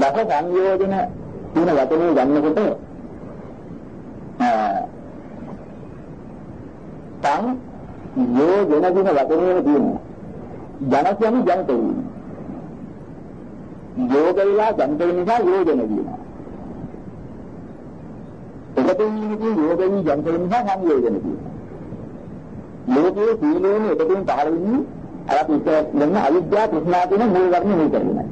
දස සංයෝජන කියන වචනේ ගන්නකොට තං යෝජන කියන වචනේම තියෙනවා. ජන කියන්නේ ජනිත වීම. යෝග විලා ජනිත වෙන නිසා යෝජන කියනවා. එකතු වීමකින් යෝග වී ජනිත වෙන නිසා සංයෝජන කියනවා. ලෝකයේ සීලෝනේ එකතුන් පහළ වෙන්නේ අර අපි ඉස්සෙල්ලා අවිද්‍යාව තෘෂ්ණා කියන මූල ධර්ම මේ කරගෙනයි.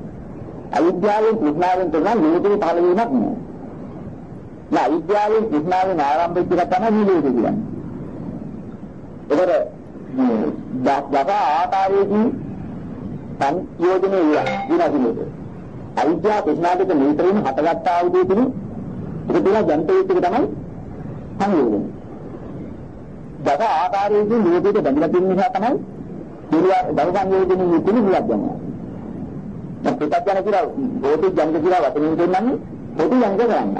අවිද්‍යාවෙන් තෘෂ්ණාවෙන් තමයි ලෝකේ පහළ වීමක් නෑ. නෑ අවිද්‍යාවෙන් තෘෂ්ණාවෙන් ආරම්භ වෙච්ච එක තමයි මේ ලෝකේ කියන්නේ. ඒකට දස ආකාරයේදී සංයෝජනේ විනාශිනේද. අවිද්‍යාව තෘෂ්ණා දෙක නිතරම හටගත්තා වූ දේ තුන ඒක තුන ජනිත වෙච්ච එක තමයි සංයෝජනේ. දස ආකාරයේදී ලෝකෙට බැඳලා තියෙන නිසා තමයි පිළිවා දස සංයෝජනේ තුන විලක් ගන්නවා. දැන් පිටත් යන කියලා බෝධි ජනක කියලා වචනින් දෙන්නන්නේ පොඩි ජනක කරන්න.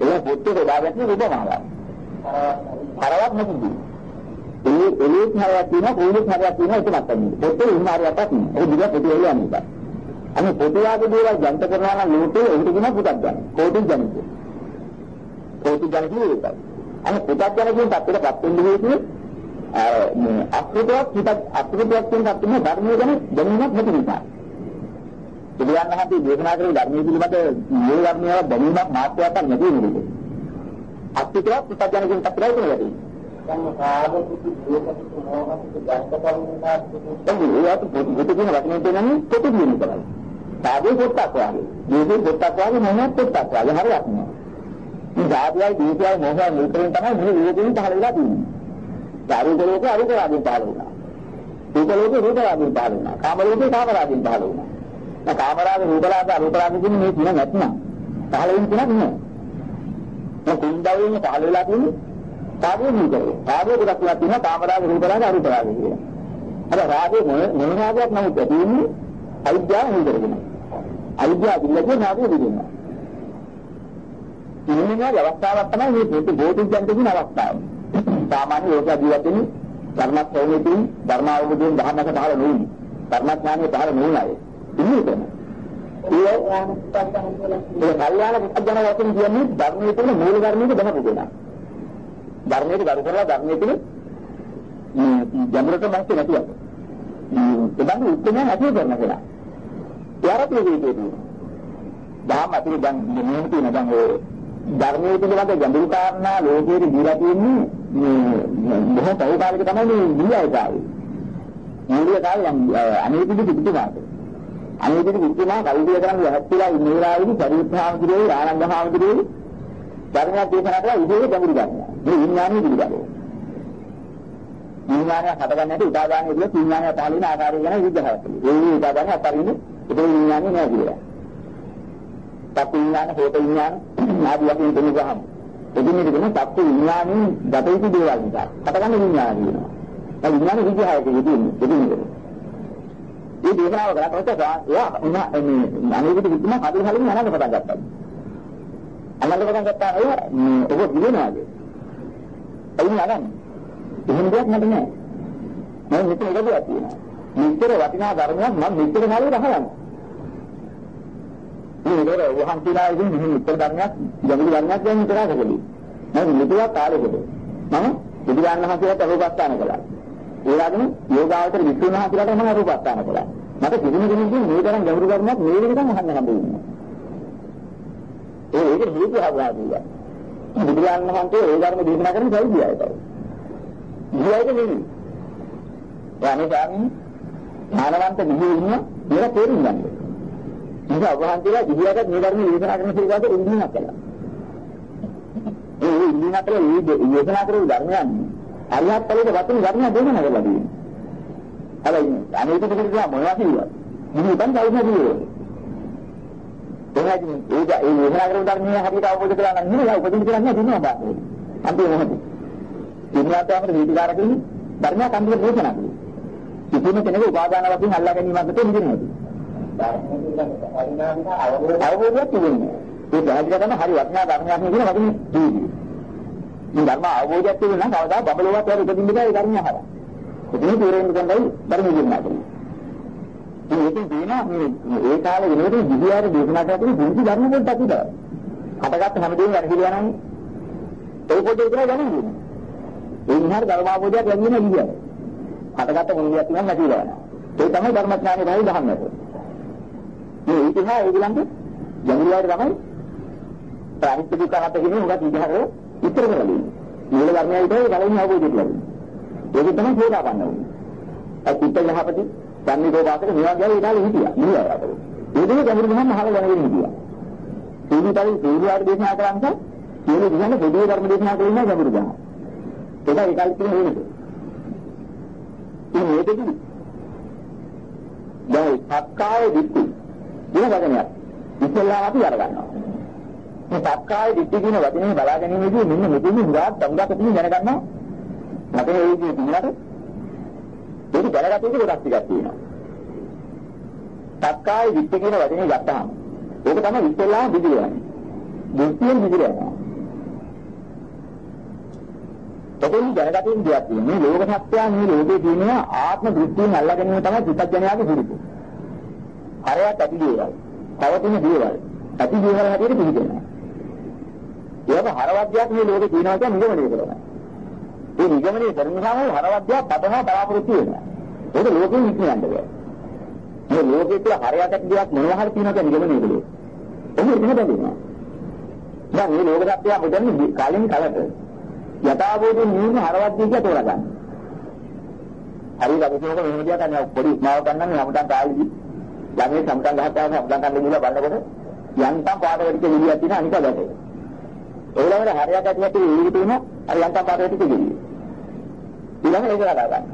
ඒක පොත්තේ හොදාගන්න රූපමාලා. කරවත් නැතිදී. ඒ එළියට හරයක් තියෙනවා කුලෙත් හරයක් තියෙනවා ඒක නැත්තම්. පොත්තේ ඉන්න හරයක් නැහැ. ඒක දිග පොතේ එළිය යන්නේ. අනේ පොතයාගේ දේවල් ජනක කරනවා නම් ලෝකේ ඒකට කියන පුතක් ගන්න. කෝටි ජනක. කෝටි ජනක ඒකයි. අනේ පුතක් ජන කියන තත්ත්වයටපත් වෙන්න හේතුව මේ අකෘතවත් හිත අකෘතවත් කියන තත්ත්වෙම ධර්මයේ ගැන දැනීමක් නැති නිසා. බුදුන් වහන්සේ දේශනා කරන ධර්මයේ පිළිබඳ මේ ධර්මයේ දැනීමක් මාත්‍රයක් නැති නේද? අකෘතවත් පුතජන කියන තත්ත්වයයි කියන්නේ. දැන් සාධක දුකක මොහොතක දැක්ක කරුණා ඒක කියන වචනේ කියන්නේ පොතු කියන කරයි. සාධේ පොත්තක් වගේ. දීපේ පොත්තක් වගේ මොනවත් පොත්තක් වගේ හරියක් නෑ. මේ සාධයයි දීපයයි මොහොත මුලින් තමයි මේ ලෝකෙින් පහළ වෙලා තියෙන්නේ. අරූප ලෝකේ අරූප රාගයෙන් පහළ වුණා. රූප ලෝකේ රූප රාගයෙන් පහළ වුණා. කාම ලෝකේ කාම රාගයෙන් පහළ වුණා. දැන් කාම රාග රූප රාග අරූප රාග කියන්නේ මේ තුන නැත්නම් පහළ වෙන තුනක් නෑ. දැන් කුණ්ඩාවෙන් පහළ වෙලා තියෙන්නේ කාගේ නේද? කාගේ දෙකක් කියලා තියෙනවා කාම රාග රූප රාග අරූප රාග කියලා. අර රාගේ මොන මොන රාගයක් නමුත් තියෙන්නේ අවිද්‍යාව හේතුවෙන්. අවිද්‍යාව දිල්ලගේ රාගේ දිගෙනවා. ඉන්නේ අවස්ථාවක් තමයි මේ පොත බෝධිජන්ත කියන අවස්ථාව. සාමාන්‍ය ලෝක ජීවිතේ ධර්මස්වභාවයෙන් ධර්ම අවබෝධයෙන් ධර්මක පහළ නොවුනි. ධර්මඥානයේ පහළ නොවුන අය. ඉන්නේ කොහොමද? ඒ ඒ කල්යාණ පුත්ජන වශයෙන් කියන්නේ ධර්මයේ තියෙන මූල ධර්මයක දැනපු කෙනා. ධර්මයේ ගරු කරලා ධර්මයේ තියෙන ජඹරට මැස්ස නැතුව. ඒ බඳු උත්තරය නැතිව කරන කෙනා. යාරත් මේකේදී. දහම අතුරු දැන් මෙහෙම තියෙන දැන් ඔය ධර්මයේ පිළිබඳ ගැඹුරු කාරණා ලෝකයේ දීලා තියෙන්නේ මේ බොහෝ පෞකාලික තමයි මේ දීලා කාලේ. මූලික කාලේ අනේපිට පිටුමාත. අනේපිට පිටුමා කල්පිය කරන් යහත්ලා ඉන්න වෙලාවේදී පරිත්‍යාගිරේ ආනන්දහාමුදුරේ ධර්මයක් දේශනා කළා ඉතින් ගැඹුරු ගන්නවා. මේ විඥානයේ පිළිබඳව. විඥානය හටගන්න හැටි උදාගාමී විදිහට විඥානය පහළ වෙන ආකාරය ගැන විග්‍රහයක්. ඒ උදාගාමී අතරින් ඒ විඥානේ නෑ කියලා. චක්කු විඥාන, හේත විඥාන ආදී වශයෙන් දෙන්නගහම. එදිනෙ දෙන චක්කු විඥානෙන් ගත යුතු දේවල් නිසා. හටගන්න විඥාන කියනවා. ඒ විඥාන විග්‍රහයක යෙදෙන්නේ එදිනෙ. ඒ දේශනාව කරාට එයා උනා මේ අනිවිද විද්‍යම කඩේ හලින් අනන්න පටන් ගත්තා. අනන්න පටන් ගත්තා අය ඔබ දිනනවාද? එයින් අරන්. එහෙම දෙයක් නැත නෑ. මම මෙතන ඉඳලා තියෙනවා. මෙච්චර වටිනා ධර්මයක් මම මෙච්චර කාලෙ රහලන්නේ. මේ නේද වහන් කියලා ඉතින් මෙහෙම උත්තර ධර්මයක් ජගලි ධර්මයක් දැන් විතරක් කළේ. මම මෙතුවක් කාලෙකද මම බුදුරජාණන් වහන්සේට අරුපස්ථාන කළා. ඒ වගේම යෝගාවතර විසුණු වහන්සේලාට මම අරුපස්ථාන කළා. මට කිසිම කෙනෙකුගෙන් මේ තරම් ගැඹුරු ධර්මයක් මේ විදිහට අහන්න හම්බෙන්නේ නැහැ. ඒ ඒක හේතු හදලා දුන්නා. බුදුරජාණන් වහන්සේ ඒ ධර්ම දේශනා කරන සෞඛ්‍යය තමයි. ඉහියයිද නෙමෙයි. ඒ අනිසාමින් ඥානවන්ත නිහි ඉන්න මේක තේරුම් ගන්න. නිසා වහන්සේලා ඉදිරියට මේ ධර්ම දේශනා කරන සිල්වාද ඉන්දිනා කළා. ඒ ඉන්දිනා කළා මේ දේශනා කරපු ධර්මයන් අරිහත් ඵලයේ වතුන් ධර්ම දේශනා කරලා තියෙනවා. හැබැයි අනේක පිළිගන්න මොනවා කිව්වද? මේ උපන් කවුරුද කියන්නේ? එහෙනම් ඒක ඒ දේශනා කරපු ධර්මයේ හරියට අවබෝධ කරලා නම් නෙවෙයි උපදින්න කරන්නේ දිනවා බාන්නේ. අන්තිම මොහොතේ. ඉන්දියාවට දීතිකාරකින් ධර්මයක් අන්තිම දේශනා කළා. කිසිම කෙනෙකු උපාදාන වශයෙන් අල්ලා ගැනීමකට දෙන්නේ නැහැ. අවබෝධයක් තිබෙන්නේ. ඒ පැහැදිලි කරන හරි වටිනා ධර්මයක් නේ කියන වගේ ජීවිතය. මේ ධර්ම අවබෝධයක් තිබුණා නම් කවදා බබලුවත් යාර උපදින්න බෑ ඒ ධර්මය හරහා. ඉතින් තේරෙන්න ගන්නයි ධර්ම කියනවා. මේකෙන් තේනවා මේ ඒ කාලේ වෙනකොට විද්‍යාවේ දේශනා කරපු පුංචි ධර්ම පොඩ්ඩක් විතර. හටගත්ත හැමදේම වැඩිහිලා යනනේ. ඒ පොඩ්ඩේ විතරයි දැනෙන්නේ. ඒ විනාඩ ධර්මාවබෝධයක් ලැබෙන්නේ නැහැ. හටගත්ත මොනියක් තියෙනවා නැතිලා යනවා. ඒ තමයි ධර්මඥානෙ බයි දහන්නට. මේ ඉතිහා ඒගොල්ලන්ට ජංගලයට තමයි ප්‍රාණික දුකකට කියන්නේ උගත් ඉතිහාසය ඉතර කරලා දෙන්නේ. මූල ධර්මයයි විතරයි බලන්නේ අවබෝධය කියලා. ඒක තමයි හේලා ගන්න ඕනේ. ඒ චිත්ත යහපති සම්නිකෝපාසක මේවා ගැන ඉතාලි හිටියා. ඉන්නවා අතර. ඒ දෙක ගැඹුරු ගමන් අහලා දැනගෙන හිටියා. සීනිතරි සීරුවාට දේශනා කරාන්ට සියලු දිහාම පොදු ධර්ම දේශනා කරලා ගැඹුරු ගමන්. ඒක ඒකල් කියන හේතුව. ඉතින් මේකදී දැන් සක්කාය දිට්ඨි කියන වචනයක් ඉස්සෙල්ලා අපි අරගන්නවා. මේ සක්කාය දිට්ඨි කියන වචනේ බලා ගැනීමේදී මෙන්න මෙතන හුඟක් තමුගත තියෙන දැනගන්නවා. මට ඒ විදිහට ඉන්නට ඒක දැනගත යුතු කොටස් ටිකක් තියෙනවා. සක්කාය දිට්ඨි කියන වචනේ ගත්තාම ඒක තමයි ඉස්සෙල්ලාම විදිරයන්නේ. දෘෂ්ටියෙන් විදිරයනවා. එතෙන් දැනගත යුතු දෙයක් තියෙනවා. මේ ලෝක සත්‍යය මේ ලෝකේ තියෙන ආත්ම දෘෂ්ටියෙන් අල්ලා ගැනීම තමයි විපඥාගේ හිරිත. හරයක් ඇති දේවල්. පවතින දේවල්. ඇති දේවල් හැටියට පිළිගන්නවා. ඒක හරවත්යක් මේ ලෝකේ තියෙනවා කියන නිගමනය කරනවා. ඒ නිගමනය කරන නිසා හරවත්යක් පදනවා බලාපොරොත්තු වෙනවා. ඒක ලෝකෙ නික්මයන්ද බෑ. මේ ලෝකෙ තුල හරයක් ඇති දෙයක් මොනවා හරි තියෙනවා කියන නිගමනය කළේ. ඒක එහෙම බැඳෙනවා. දැන් මේ ලෝක සත්‍යය මුදන්නේ කලින් කලට යථාභූතයෙන් නිවන හරවත් දෙයක් තෝරගන්න. හරි ලබුනක මෙහෙම දෙයක් අනේ පොඩි උපමාව ගන්න මේ අපතන් කාලෙදි ළමයි සම්කම් ගහතාවම අපතන් කන්න ගිහලා බලනකොට යන්තම් පාට වැඩිච්ච ගිලියක් තියෙන අනික ගැටේ. ඒ ළමයි හරයක් ඇති නැති ඉලි තියෙන අර යන්තම් පාට වැඩිච්ච ගිලිය. ඊළඟ ඒක හදා ගන්න.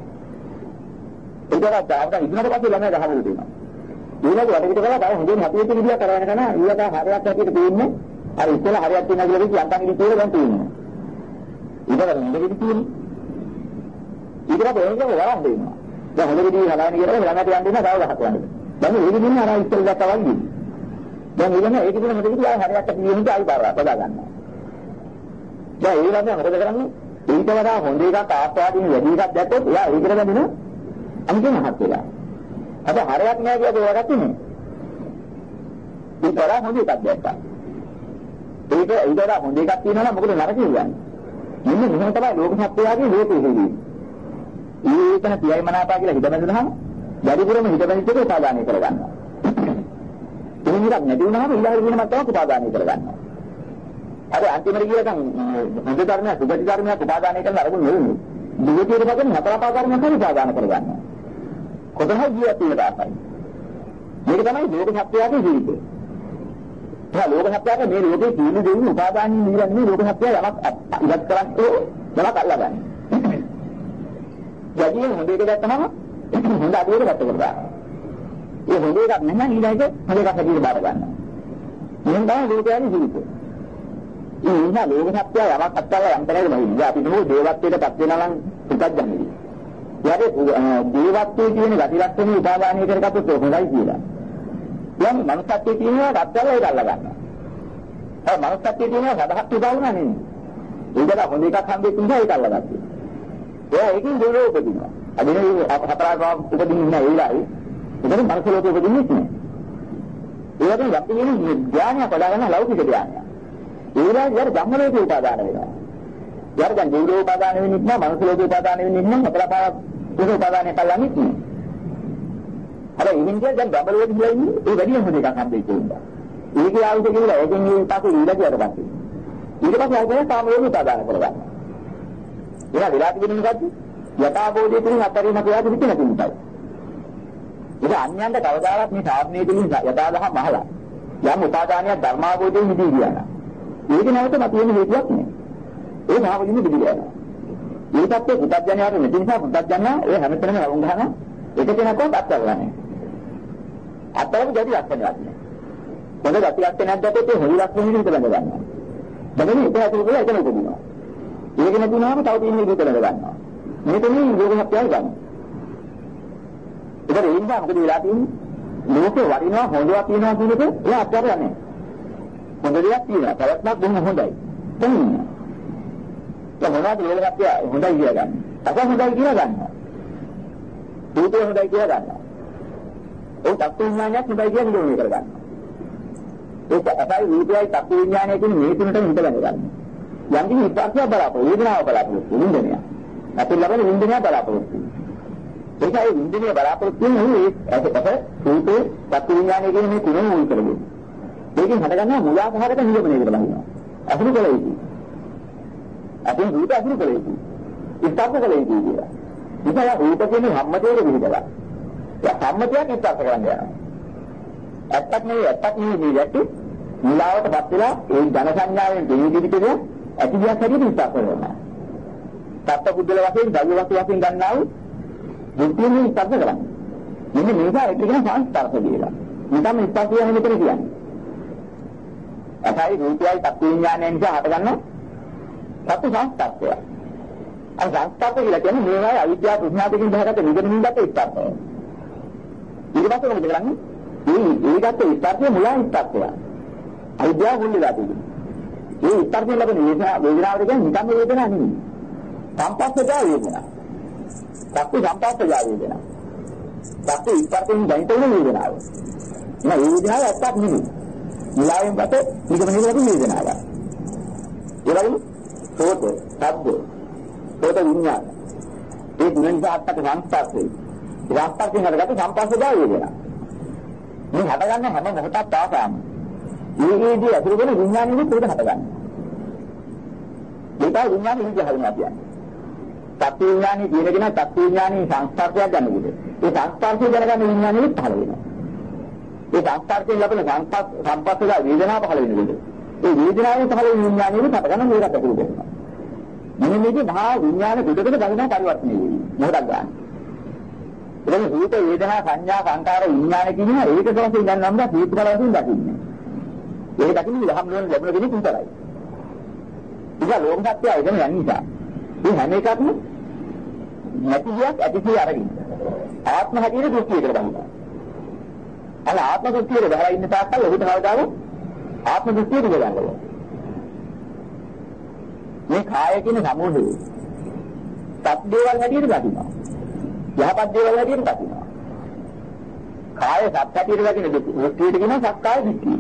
ඒකට තාවක ඉන්නකොට පස්සේ ළමයි ගහවලු දෙනවා. ඊළඟ වටේට ගලා තව හොඳින් හතියෙච්ච ගිලියක් කරගෙන කරන ඊළඟ හරයක් ඇටියට තියෙන්නේ අර ඉස්සෙල්ලා හරයක් තියෙනවා කියලා කිව්ව යන්තම් ගිලිය කියලා දැන් තියෙනවා. ඊට නෙමෙයි තියෙන්නේ. ඊට පස්සේ ඒක වරන් දෙනවා. දැන් හොඳ විදිහට හදාගෙන කියලා ළඟට යන්න දෙනවා තව ගහක් යන්න. දැන් ඒක දින්නේ අර ඉස්සෙල් දැක්කා වගේ. දැන් ඊගෙන ඒක දින මොකද කියලා හරියට කියන්නේ ආයි බාර බදා ගන්නවා. දැන් ඒ ළඟ මොකද කරන්නේ? ඊට වඩා හොඳ එකක් ආස්වාදින වැඩි එකක් දැක්කොත් එයා ඒකට බඳින අනිකේ මහත් වෙලා. අද හරයක් නෑ කියලා ඒවා ගත්තේ නේ. ඊට වඩා හොඳ එකක් දැක්කා. ඒක ඊට වඩා හොඳ එකක් තියෙනවා නම් මොකද නරක කියන්නේ? මෙන්න මෙහෙම තමයි ලෝක සත්‍යයගේ ලෝකෙ හේදී. ඊකන පියයි මනාපා කියලා හිත බැඳුනහම වැඩිපුරම හිත බැඳිච්ච එක උපාදානය කරගන්නවා. එහෙම එකක් නැති වුණාම ඊළඟ දින මතක උපාදානය කරගන්නවා. අර අන්තිමට කියලා දැන් හොඳ ධර්මයක් සුභති ධර්මයක් උපාදානය කරන අරමුණ නෙවෙයි. දුගතියට පදන් හතර පහ ධර්මයක් හරි උපාදාන කරගන්නවා. කොතනයි ජීවත් වෙන දාසයි. මේක තමයි ලෝක සත්‍යයේ ජීවිතය. ඒ ලෝක සත්‍යයේ මේ ලෝකේ තියෙන දෙන්නේ උපාදානින් නිරන්නේ ලෝක සත්‍යය යමක් ඉවත් කරන්නේ යමක් අල්ලගන්නේ. යදී හොඳ එක දැක්කම හොඳ අදියට ගත කරගන්නවා. ඒ හොඳ එකක් නැහැ ඊළඟට හොඳ එකක් හැටියට බාර ගන්නවා. එහෙනම් තමයි ලෝකයේ ජීවිතය. ඒ නිසා ලෝක සත්‍යය යමක් අත්දැකලා යම් තැනකට බහින්නේ. අපි නෝ දේවත්වයටපත් වෙනවා නම් පුතක් ගන්නේ. යාගේ දේවත්වයේ තියෙන ගති ලක්ෂණ උපාදානය කරගත්තොත් හොඳයි කියලා. දැන් මනුස්සත්වයේ තියෙනවා රත්තරලා ඒක අල්ල ගන්නවා. ඒ මනුස්සත්වයේ තියෙනවා සදහත් උදාහරණ නෙමෙයි. ඒකට හොඳ එකක් හම්බෙච්ච නිසා ඒක අල්ලගත්තා. එයා ඒකෙන් දෙවියෝ උපදිනවා. අදිනේ හතරාගම උපදින්නේ නැහැ ඒ වෙලාවේ. ඒකෙන් මනුස්ස ලෝකෙ උපදින්නේ නැහැ. ඒ වගේ යම් කෙනෙක් ඥානය පදාගන්න ලෞකික ඥානය. ඒ වෙලාවේ යාර ධම්ම ලෝකේ උපාදාන වෙනවා. යාර දැන් දෙවියෝ උපාදාන වෙන්නේ නැහැ මනුස්ස ලෝකේ උපාදාන වෙන්නේ නැහැ හතරපාරක් ඒක උපාදානය කළා නෙමෙයි. අර ඉන්දියා දැන් බබලෝක ගිහලා ඉන්නේ ඒ වැඩි හොඳ එකක් හම්බෙච්ච උන්දා. ඒකේ ආවිද කියලා ඒකෙන් ඒ පස්සේ ඊළඟ ඊට පස්සේ. ඊට පස්සේ ආයෙත් කාම වේග උපාදාන කරගන්න. ඒවා විලාප දෙන්නේ මොකද්ද? යථාබෝධය තුළින් අතරින් අපියාට හිතෙන තුන්ටයි. ඒක අන්‍යයන්ට කවදාවත් මේ සාධනයේ තුලින් යථාදහම මහලා. යම් උපාදානයක් ධර්මාබෝධයෙන් නිදී කියනවා. ඒක නැවත මතුවෙන හේතුවක් නේ. ඒ භාවලින් නිදී යනවා. මේ පැත්තේ පුතඥයාට නැති නිසා පුතඥයා ඒ හැමතැනම වුන් ගහන එක කෙනෙක්වත් අත්දැකලා අත්දැක දෙවි අත්දැකලා නැහැ. මොකද ගතියක් නැද්දට ඒ හොලි ලක්ෂණ විදිහට බඳ ගන්නවා. බඳගෙන ඒක ඇතුළේ කියලා එතන උපදිනවා. ඒක නැතුනම තව තියෙන විදිහට බඳ ගන්නවා. මේ තමයි යෝග හත්යයි ගන්න. ඒකට ඒ නිසා මොකද වෙලා තියෙන්නේ? ලෝකේ වරිනවා හොඳවා තියෙනවා කියන එක එයා අත්දැකලා නැහැ. හොඳ දෙයක් තියෙනවා. තවත්මත් බොහොම හොඳයි. තනින්න. ඒ මොනවද යෝග හත්ය හොඳයි කියලා ගන්න. අස හොඳයි කියලා ගන්නවා. රූපය හොඳයි කියලා ගන්නවා. ඒ චක්කු විඥානයක් හොඳයි කියන නිගමනය කරගන්නවා. ඒක අපයි රූපයයි චක්කු විඥානය කියන මේ තුනට හිත ගන්නවා. යම් කිසි ස්පර්ශය බලාපොරොත්තු වේදනාව බලාපොරොත්තු විඳිනය. අපි ලබන විඳිනය බලාපොරොත්තු. ඒකයි විඳිනය බලාපොරොත්තු වෙන්නේ ඒක අප රූපේ චක්කු විඥානය කියන මේ තුන මුල් කරගෙන. ඒකෙන් හටගන්නා මුලාසහගත නිගමනයකට බහිනවා. අසුරු කළ යුතුයි. අපි රූප අසුරු කළ යුතුයි. ස්පර්ශ කළ යුතුයි කියලා. ඉතින් රූප කියන්නේ සම්මතයේ විදිහට. ඒ සම්මතයක් ස්පර්ශ කරන්න යනවා. ඇත්තක් නෙවෙයි ඇත්තක් නෙවෙයි මේ යටි මුලාවටපත් වෙලා ඒ ජන සංඥාවෙන් දෙවි දිවිතේ ඇති දෙයක් හැටියට ස්පර්ශ කරනවා. සත්‍ය බුද්ධල වශයෙන් දෛව වස්තු වශයෙන් ගන්නා වූ බුද්ධියෙන් ස්පර්ශ කරන්නේ. මෙන්න මේක ඒක කියන සංස්පර්ශ කියලා. නිකම් ස්පර්ශ කියන මෙතන කියන්නේ. අසයි රූපයයි චක්කු විඥානයෙන් නිසා හටගන්න සත්‍ය සංස්පර්ශය. අර සංස්පර්ශ කියලා කියන්නේ මේවායි අවිද්‍යාව ප්‍රඥාවකින් බහගත නිගමනින් ගත ස්පර්ශය. ඊට පස්සේ මොකද කරන්නේ? මේ ඒකත් ස්පර්ශය මුලා ස්පර්ශය. අවිද්‍යාව මුල් වෙලා තියෙනවා. ඒ ස්පර්ශයෙන් ලැබෙන වේදනා වේදනාවට කියන්නේ නිකම් වේදනාවක් නෙමෙයි. සංපස්සජා වේදනා. චක්කු සංපස්සජා වේදනා. චක්කු ස්පර්ශයෙන් දැනිට වෙන වේදනාව. නෑ ඒ වේදනාව ඇත්තක් නෙමෙයි. මුලාවෙන් ගත නිගමනයේ ලැබෙන වේදනාවක්. ඒ වගේම සෝත, ශබ්ද, සෝත විඤ්ඤාණ. ඒ දුරෙන් ආත්තක සංස්පර්ශය. සංස්පර්ශයෙන් හටගත්ත සංපස්සජා වේදනා. මේ හටගන්න හැම මොහොතක් තාසාම. මේ ඒදී අතුරු වෙන විඥානෙ පොඩ හටගන්න. මේක විඥානෙ හිත හරිනවා කියන්නේ. සත්‍ය විඥානෙ කියනගෙන සත්‍ය විඥානෙ සංස්පර්ශයක් ගන්නකොට ඒ සංස්පර්ශය දැනගන්න විඥානෙ පහළ වෙනවා. ඒ සංස්පර්ශයෙන් ලැබෙන සංපස්සලා වේදනාව පහළ වෙනකොට ඒ වේදනාවෙන් පහළ වෙන විඥානෙ හටගන්න මේකට අතුරු වෙනවා. මෙන්න මේකේ මහා විඥාන පිටකට ගණනා පරිවර්තනය වෙනවා. මොකක්ද ගන්න? එතන රූප වේදනා සංඥා සංකාර විඥාන කියන ඒක තමයි දැන් නම් දා හේතු බල වශයෙන් දකින්නේ. ඒක දකින්නේ දහම් නුවණ ලැබුණ කෙනෙක් විතරයි. ඒක ලෝක සත්‍යය එතන යන්නේ නිසා. මේ හැම එකක්ම නැති දෙයක් ඇතිසිය අරගෙන. ආත්ම හැටියට දෘෂ්ටියකට බහිනවා. අල ආත්ම දෘෂ්ටියට බහලා ඉන්න තාක්කල් ඔහුට කවදාද ආත්ම දෘෂ්ටියට ගලනවා. මේ කාය කියන සමූහය සත් දේවල් හැටියට දකිනවා. යහපත් දේවල් හැටියට දකිනවා. කාය සත් හැටියට දකින දෘෂ්ටියට කියන සක්කාය දෘෂ්ටිය.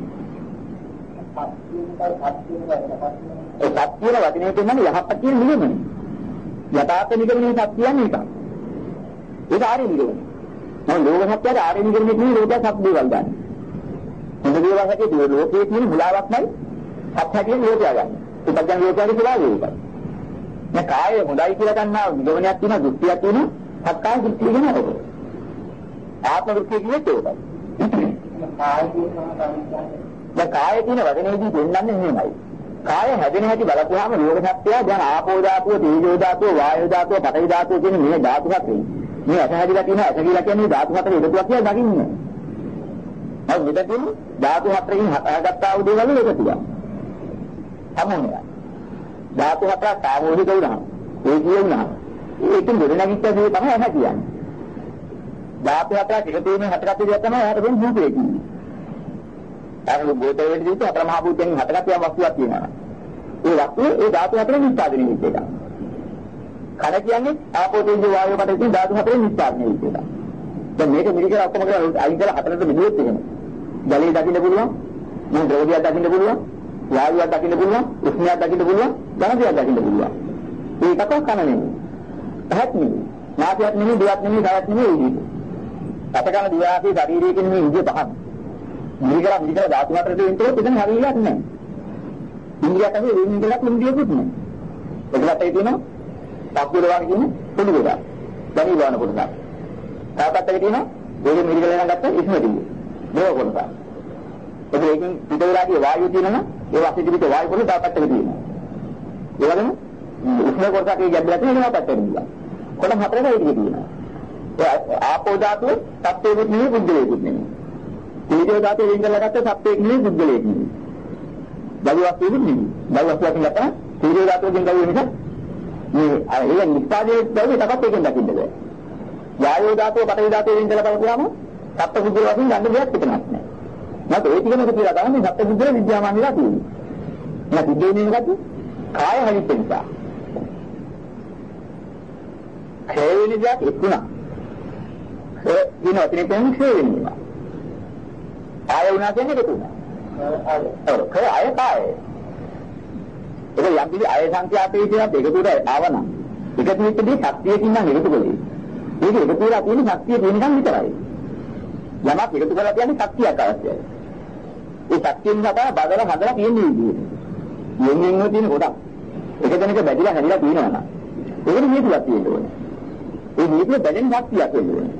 ඒ සත් කියන වචනේ කියන්නේ යහපත් කියන නිගමනය. යථාර්ථ නිගමනයේ සත් කියන්නේ ඒක. ආර්ය නිගමනය. මම ලෝක සත්‍යයට ආර්ය නිගමනයේ කියන්නේ ලෝක සත් දේවල් ගන්න. හොඳ දේවල් හැටියට ලෝකයේ තියෙන මුලාවක් නැයි සත් හැටියට ලෝකයා ගන්න. උපජන් ලෝකයාගේ කියලා ඒක. මේ කාය හොඳයි කියලා ගන්නා නිගමනයක් තියෙනවා දෘෂ්ටියක් තියෙනවා සක්කාය දෘෂ්ටිය කියන එක. ආත්ම දෘෂ්ටිය කියන්නේ ඒකයි. කාය කියන වචනේදී දෙන්නන්නේ එහෙමයි. කාය හැදෙන හැටි බලපුවාම ලෝක සත්‍යය දැන් ආපෝ ධාතුව, තේජෝ ධාතුව, වායෝ ධාතුව, පඨවි ධාතුව කියන මේ ධාතු හතරේ. මේ අසහැදිලා තියෙන අස කියලා කියන්නේ ධාතු හතරේ එකතුවක් කියලා දකින්නේ. හරි මෙතන ධාතු හතරකින් හදාගත්තා වූ දේවල් එකතුවක්. සමුනය. ධාතු හතරක් සාමූහික වුණා. ඒ කියුණා. ඒකෙන් ගොඩනැගිච්ච දේ තමයි අහ කියන්නේ. ධාතු හතරක් එකතු වීමෙන් හතරක් විදිහට තමයි අර වෙන භූතය කියන්නේ. අර ගෝතේ වෙන්න දීපු අපර මහ භූතයෙන් හටගත් යම් වස්තුවක් තියෙනවා. ඒ වස්තුව ඒ ධාතු හතරෙන් නිස්පාදනය වෙච්ච එක. කන කියන්නේ ආපෝ තේජෝ වායෝ කට කියන ධාතු හතරෙන් නිස්පාදනය වෙච්ච එක. දැන් මේක මිරිකල ඔක්කොම කරලා අයින් කරලා හතරට බෙදුවොත් එහෙම. ජලයේ දකින්න පුළුවන්, මම ද්‍රව්‍යයක් දකින්න පුළුවන්, වායුවක් දකින්න පුළුවන්, උෂ්ණයක් දකින්න පුළුවන්, ඝනකයක් දකින්න පුළුවන්. ඒකක කන නෙමෙයි. පහත් නෙමෙයි. නාසයක් නෙමෙයි, දිවක් නෙමෙයි, කයක් නෙමෙයි ඒ විදිහට. අතකන දිවාසේ ශරීරයේ කියන මේ ඉන්ද්‍රිය පහක්. මිරිකලා මිරිකලා ධාතු හතරට වෙනකොට එතන හරියක් නැහැ. ඉන්ද්‍රියක් අපි වෙන ඉන්ද්‍රියක් ඉන්ද්‍රියකුත් නැහැ. ඒකට ඒ තියෙනවා පක්කුල වගේ කියන පොඩි ගොඩක්. දැනි ගන්න පොඩක්. තාපත් එක තියෙනවා ඒක මිරිකලා නම් ගත්ත ඉස්මතිය. මේක කොටස. ඒක ඒකෙන් පිට වෙලාදී වායුව තියෙනවා ඒ වාසිත පිට වායු පොළ තාපත් එක තියෙනවා. ඒ වගේම උෂ්ණ කොටසක් ඒ ගැඹුරට තියෙනවා තාපත් එක තියෙනවා. කොටස් හතරක ඒක තියෙනවා. ඒ ආපෝ ධාතුව සත්‍යෙකුත් නෙවෙයි බුද්ධලෙකුත් නෙවෙයි. තේජෝ ධාතුව වෙන් කරලා ගත්ත සත්‍යයක් නෙවෙයි පුද්ගලයෙක් නෙවෙයි. දවි වස්තුවක් නෙවෙයි. දවි වස්තුවක් ගත්තා තේජෝ ධාතුවෙන් ගවි නිසා මේ අර ඒක නිස්පාදයේ දැවි තවත් එකෙන් දකින්න බෑ. වායෝ ධාතුව පඨවි ධාතුව වෙන් කරලා බලපුවාම සත්‍ය පුද්ගල වශයෙන් ගන්න දෙයක් පිටනක් නෑ. නැත්නම් ඒ ටිකම කියලා තමයි සත්‍ය පුද්ගල විද්‍යාමාන වෙලා තියෙන්නේ. නැත්නම් දෙන්නේ මොකද්ද? කාය හරිත නිසා. ක්ෂය වෙන දෙයක් එක්ුණා. ඒ දින ඔතන කියන්නේ ක්ෂය වෙනවා. ආය වුණා කියන්නේ එකතු වුණා. ඔව් කය ආය කාය. ඒක යම් කිසි ආය සංඛ්‍යාතේ කියන එකතුට ආවනම් එකතු වෙච්චදී ශක්තියකින් නම් එකතු කළේ. මේක එකතු වෙලා තියෙන ශක්තිය තියෙනකන් විතරයි. යමක් එකතු කරලා කියන්නේ ශක්තියක් අවශ්‍යයි. ඒ ශක්තියෙන් තමයි බදලා හදලා තියෙන්නේ විදියට. යෙන්ෙන්ව තියෙන කොටක්. එක දෙනක බැඳිලා හැදිලා තියෙනවා නම්. ඒකට හේතුවක් තියෙන්න ඕනේ. ඒ හේතුව බැඳෙන ශක්තියක් වෙන්න.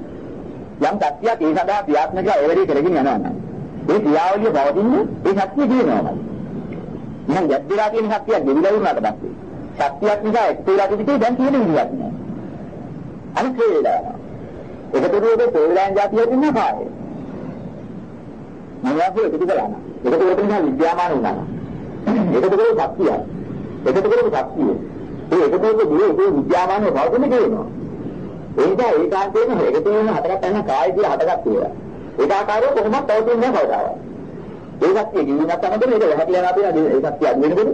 යම් ශක්තියක් ඒ සඳහා ක්‍රියාත්මක ඒ වැඩේ කරගෙන යනවා නම් ඒ ක්‍රියාවලිය පවතින්නේ ඒ ශක්තිය දිනනවා. මම යද්දලා තියෙන ශක්තියක් ගෙවිලා වුණාට පස්සේ ශක්තියක් නිසා එක්තේලා තිබිතේ දැන් තියෙන විදියක් නෑ. අනිත් වේලා. ඒකට දුරේ තේලාන් જાතිය තියෙන කායේ. මම වාසේ එකතු කළා නම්. ඒකට උඩින් විද්‍යාමාන වුණා. ඒකට කරේ ශක්තිය. ඒකට කරේ ශක්තිය. ඒ ඒකට දුරේ ඒ විද්‍යාමානව පවතින කියනවා. ඒ නිසා ඒකාන්තයෙන් එකතු වෙන හතරක් යන කායදී හටගත් ඒවා. ඒක ආකාරව කොහොමද පවතින්නේ කවදාවත්. ඒ ශක්තිය ජීවිතය තමයි මේක වැහැටිලා නැතිව ඒ ශක්තිය අඩු වෙනකොට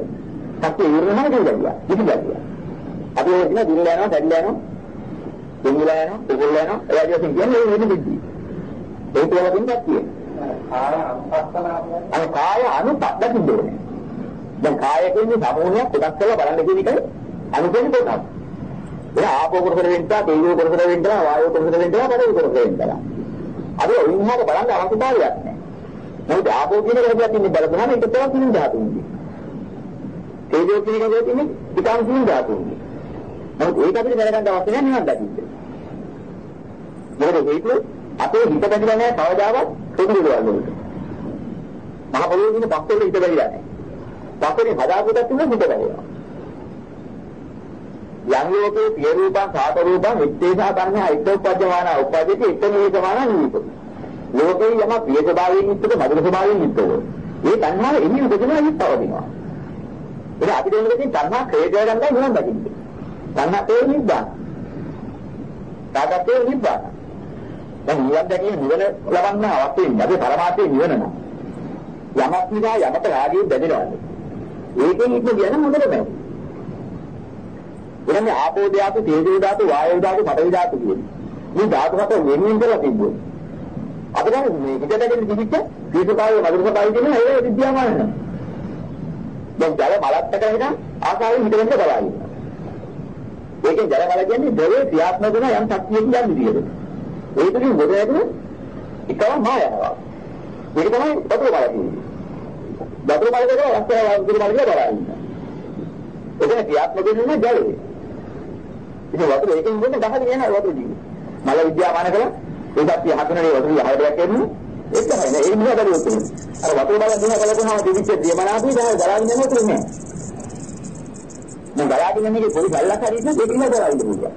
ශක්තිය ඉවරනම කියලා. කිසි ගැටියක්. අපි ඔය දින දිනලා යනවා, දැඩිලා යනවා. දෙන්නිලා යනවා, උගුල්ලා යනවා. ඒ වගේ කියන්නේ මේ වෙන දෙද්දි. ඒක කියලා දෙන්නක් තියෙනවා. කාය අනුපස්සනාව. අර කාය අනුපස්සන දෙන්නේ. දැන් කාය කියන්නේ සමූහයක් එකක් කරලා බලන්න කියන එකයි අනුකෙන්න කොටස්. ඒක ආපෝ කොටසට වෙන්නා, තේජෝ කොටසට වෙන්නා, වායෝ කොටසට වෙන්නා, පඩවි කොටසට වෙන්නා. අද ඔයින්හාට බලන්න අවශ්‍යතාවයක් නැහැ. නමුත් ආපෝ කියන එක හැදියා තින්නේ බලපුවාම ඒක තමයි තින් ධාතුන්ගේ. තේජෝ කියන එක තියෙන්නේ ඊටම තින් ධාතුන්ගේ. නමුත් ඒක අපිට දැනගන්න අවශ්‍ය නැහැ නිවන් දකින්න. මොකද හේතුව අපේ හිත බැඳලා නැහැ කවදාවත් පොදුරු වල වලට. මහ පොළොවේ ඉන්න පස්සේ හිත බැඳලා නැහැ. පස්සේ හදාගත්තත් තුන හිත බැඳලා. යම් ලෝකේ පිය රූපං සාත රූපං විත්තේසා තණ්හා ඉද්දෝපජ්ජමාන උපජ්ජති ඉත්තනේකමාන නිවිත. ලෝකේ යම පිය ස්වභාවයෙන් යුක්තද මధుර ස්වභාවයෙන් යුක්තද? ඒ තණ්හාව එන්නේ උපදිනවා ඉත් පවතිනවා. ඒක අපිට එන්නේ තණ්හා ක්‍රේදය ගන්නයි නිවන් දකින්නේ. තණ්හා ඒ නිබ්බාන. තාගතේ නිබ්බාන. දැන් නිවන් දැකීම නිවන ලබන්න අවශ්‍ය වෙන්නේ. අපි පරමාර්ථයේ නිවන නම්. යමක් නිසා යමක රාගයෙන් බැඳෙනවා. ඒකෙන් ඉක්ම කියන මොකද බෑ. එන්නේ ආපෝ ධාතු, තේජෝ ධාතු, වායෝ ධාතු, පඨවි ධාතු කියන්නේ. මේ ධාතු හත වෙනින් කරලා තිබ්බොත්. අපි දැන් මේ හිතටගෙන තිබිච්ච දීපකායේ මధుරකපායි කියන ඒ විද්‍යාමාන නේද? දැන් ජල බලත් එක හිටන් ආසාවෙන් හිතෙන්න බලයි. ඒකේ ජල බල කියන්නේ දෙවේ ක්‍රියාත්මක වෙන යම් ශක්තියක් යම් විදියට. ඒකකින් මොකද ඇතුළේ එකම මායාවක්. ඒක තමයි වතුර බල කියන්නේ. වතුර බල දෙක රස්තය වතුර බල කියලා බලන්න. ඒක ක්‍රියාත්මක වෙන්නේ ජලයේ. ඉතින් වතුර ඒකෙන් වෙන්නේ ගහගෙන යන වතුර දිගේ. මල විද්‍යාමාන කළා ඒකත් යහකනේ වතුර යහවටයක් එන්නේ ඒක තමයි නේ ඒක නිසා බැලුවොත් අර වතුර බල දිහා බලපුවම දෙවිච්ච දියමනාපී තමයි ගලාගෙන යන වතුර නෑ. මම ගලාගෙන යන්නේ පොඩි බල්ලක් හරින්න දෙක ඉන්න දරන්න පුළුවන්.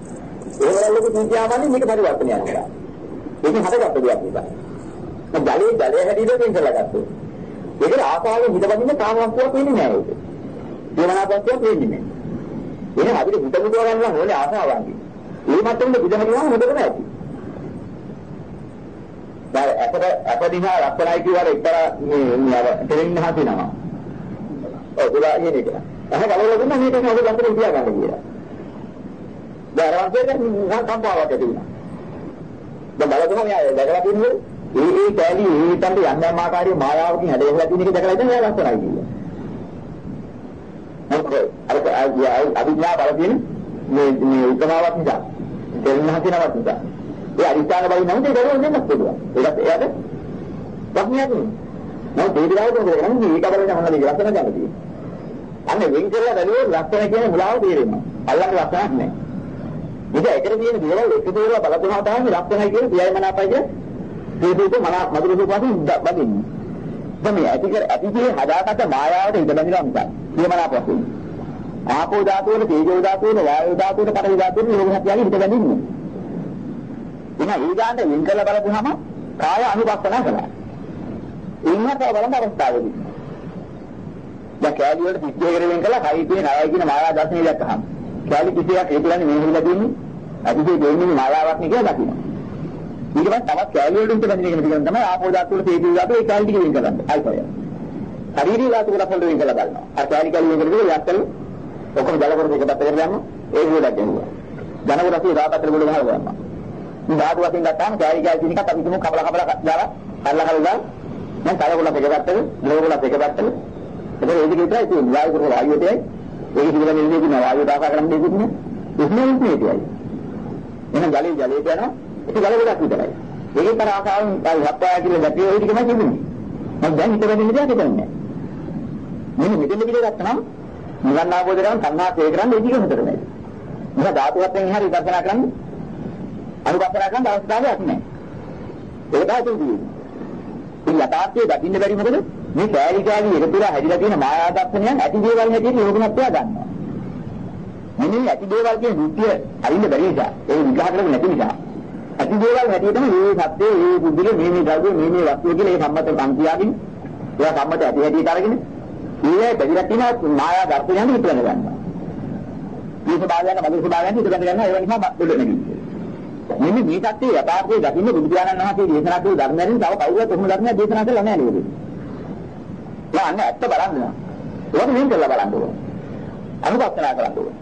ඒ වලල්ලක විද්‍යාමානේ මේක පරිවර්තනය කරනවා. ඒක හදගත්ත දෙයක් නේ. මම ජලයේ ජලය හැදීලා දෙන්න කළා ඒකට ආසාවෙන් හිතපදින්න කාමවස්තුවක් වෙන්නේ නෑ ඒක. දියමනාපත්වයක් වෙන්නේ නෑ. එහෙනම් අපිට හිත මුදව ගන්න ඕනේ ආසාවන්ගේ. ඒ මට්ටමේ බුදුහරිනවා හොඳට නැති. දැන් අපර අපදිහා ලක්ෂණයි කියවල එක්තරා මේ මේ තෙරින් හසිනවා. ඔව් දුලා කියන එක. අහ බලවල දුන්නා මේක හොඳ ලක්ෂණ තියා ගන්න කියලා. දැන් අරවන්සේ නම් කම්පාවක් ඇති වුණා. දැන් බලගම මෙයා දැකලා තින්නේ ඒ ඒ කැලි ඒ තන්ට යම් යම් ආකාරයේ මායාවකින් හැදෙලා තියෙන එක දැකලා ඉතින් එයා ලක්ෂණයි කියලා. මොකද? අර අභිඥා බල තියෙන මේ මේ උපමාවක් නිසා. දෙන්න හසිනවක් නිසා. ඒ අරිස්ථාන බලි නම් ඒක දරුවෝ දෙන්නත් පුළුවන්. ඒකත් එයාට ප්‍රඥාවක් නෙවෙයි නෝ දෙවිදාව කොහොමද කරන්නේ? මේක බලන්න මොනවද ලක්ෂණ ගන්න තියෙන්නේ. අන්න වෙන් කරලා බැලුවොත් ලක්ෂණ කියන මුලාව තේරෙනවා. අල්ලන්න ලක්ෂණක් නැහැ ඉතින් ඒකට තියෙන දේවල් එකතු කරලා බලපුවහම තමයි ලක්ෂණයි කියන ප්‍රියයි මනාපයි කියන දේදුක මන මధుර රූපයෙන් බදින්නේ දැන් මේ ඇති කර ඇතිගේ හදාගත්ත මායාවට ඉඳ බැඳිනවා මිසක් ප්‍රියමනාප වශයෙන් ආපෝ ධාතුවේ තේජෝ ධාතුවේ වායෝ ධාතුවේ පඨවි ධාතුවේ ලෝක සත්‍යයේ හිත බැඳින්නේ එහෙනම් ඊගාන්ට වින් කරලා බලපුවහම කාය අනුපස්සනා කළා. ඉන්නකව බලන අවස්ථාවේදී. දැන් කැලි වලට පිටිය කර වෙන් කළා කයි කියන නයයි කියන මායා දර්ශනය දැක්කහම. කැලි කිසියක් හේතුලන්නේ මෙහෙවිලා දෙන්නේ. අතිසේ දෙන්නේ මායාවක් නේ කියලා දකින්න. ඊට පස්සේ තවත් කැලි වලට ඉඳ බඳින එක කියන තමයි ආපෝ ධාතු වල තේජෝ ධාතු ඒ කැලි ටික වෙන් කරන්නේ. අල්පය. ශරීරී ධාතු වල පොළ වෙන් කරලා බලනවා. අර කැලි කැලි වෙන් කරලා යත්තල ඔක්කොම ජල කොට දෙක පැත්තකට දාන්න ඒක ගොඩක් දෙනවා. ජන කොට අපි දාපතර ගොඩ ගහලා ගන්නවා. ධාතු වශයෙන් ගත්තාම කෑලි කෑලි කියන එකත් අපි තුමු කපලා කපලා දාලා අල්ලා කළා දැන් කලකොලක් එක පැත්තක, ලෝකොලක් එක පැත්තක. ඒක ඒ දෙක විතරයි තියෙන්නේ. වායු කරලා වායුවටයි. ඒක හිතලා මෙන්නේ කියන වායුව දාපා කරන්න දෙන්නේ නැහැ. උෂ්ණ උෂ්ණයටයි. එහෙනම් ජලයේ ජලයට යනවා. ඒක ජල ගොඩක් විතරයි. ඒකේ තර ආසාවෙන් ආයි හප්පාය කියලා ගැටිය ওই ටිකම තිබුණේ. මම දැන් හිත වෙන්නේ දෙයක් හිතන්නේ. මෙන්න මෙතන විදිහට ගත්තනම් නිවන් අවබෝධ කරගන්න සංහා තේ කරන්න ඒ ටික හතර නැහැ. මොකද ධාතුවත්ෙන් හරි දර්ශනා කරන්න අනුපස්සනා කරන්න අවස්ථාවක් නැහැ. ඒක තමයි තියෙන්නේ. ඉතින් යථාර්ථයේ දකින්න බැරි මොකද? මේ කෑලි කෑලි එකතු වෙලා හැදිලා තියෙන මායා දර්ශනයන් ඇති දේවල් හැටියට යෝගනත්වය ගන්නවා. මෙන්න ඇති දේවල් කියන දෘෂ්ටිය අරින්න බැරි නිසා ඒ විග්‍රහ කරන්නේ නැති නිසා ඇති දේවල් හැටියටම මේ සත්‍යයේ මේ බුද්ධිල මේ මේ ධර්ම මේ මේ වස්තුව කියලා ඒ සම්මත සංඛ්‍යාවෙන් ඒවා සම්මත ඇති හැටියට අරගෙන ඊයේ බැඳලා තියෙන මායා දර්ශනයන් හිතවල ගන්නවා. මේ ස්වභාවයන් මගේ ස්වභාවයන් හිතවල ගන්නවා ඒ නිසා බඩ නැගිටිනවා. මෙන්න මේ தත්ත්වයේ යථාර්ථයේ දකින්න බුදු පියාණන් වහන්සේ දේශනා කළ ධර්මයෙන් තව කවුරුත් කොහොම ධර්මයක් දේශනා කළා නැහැ නේද? යාන්න ඇත්ත බලන්න. ඒක මෙහෙම කරලා බලන්න ඕනේ. අනුපස්සනා කරන්න ඕනේ.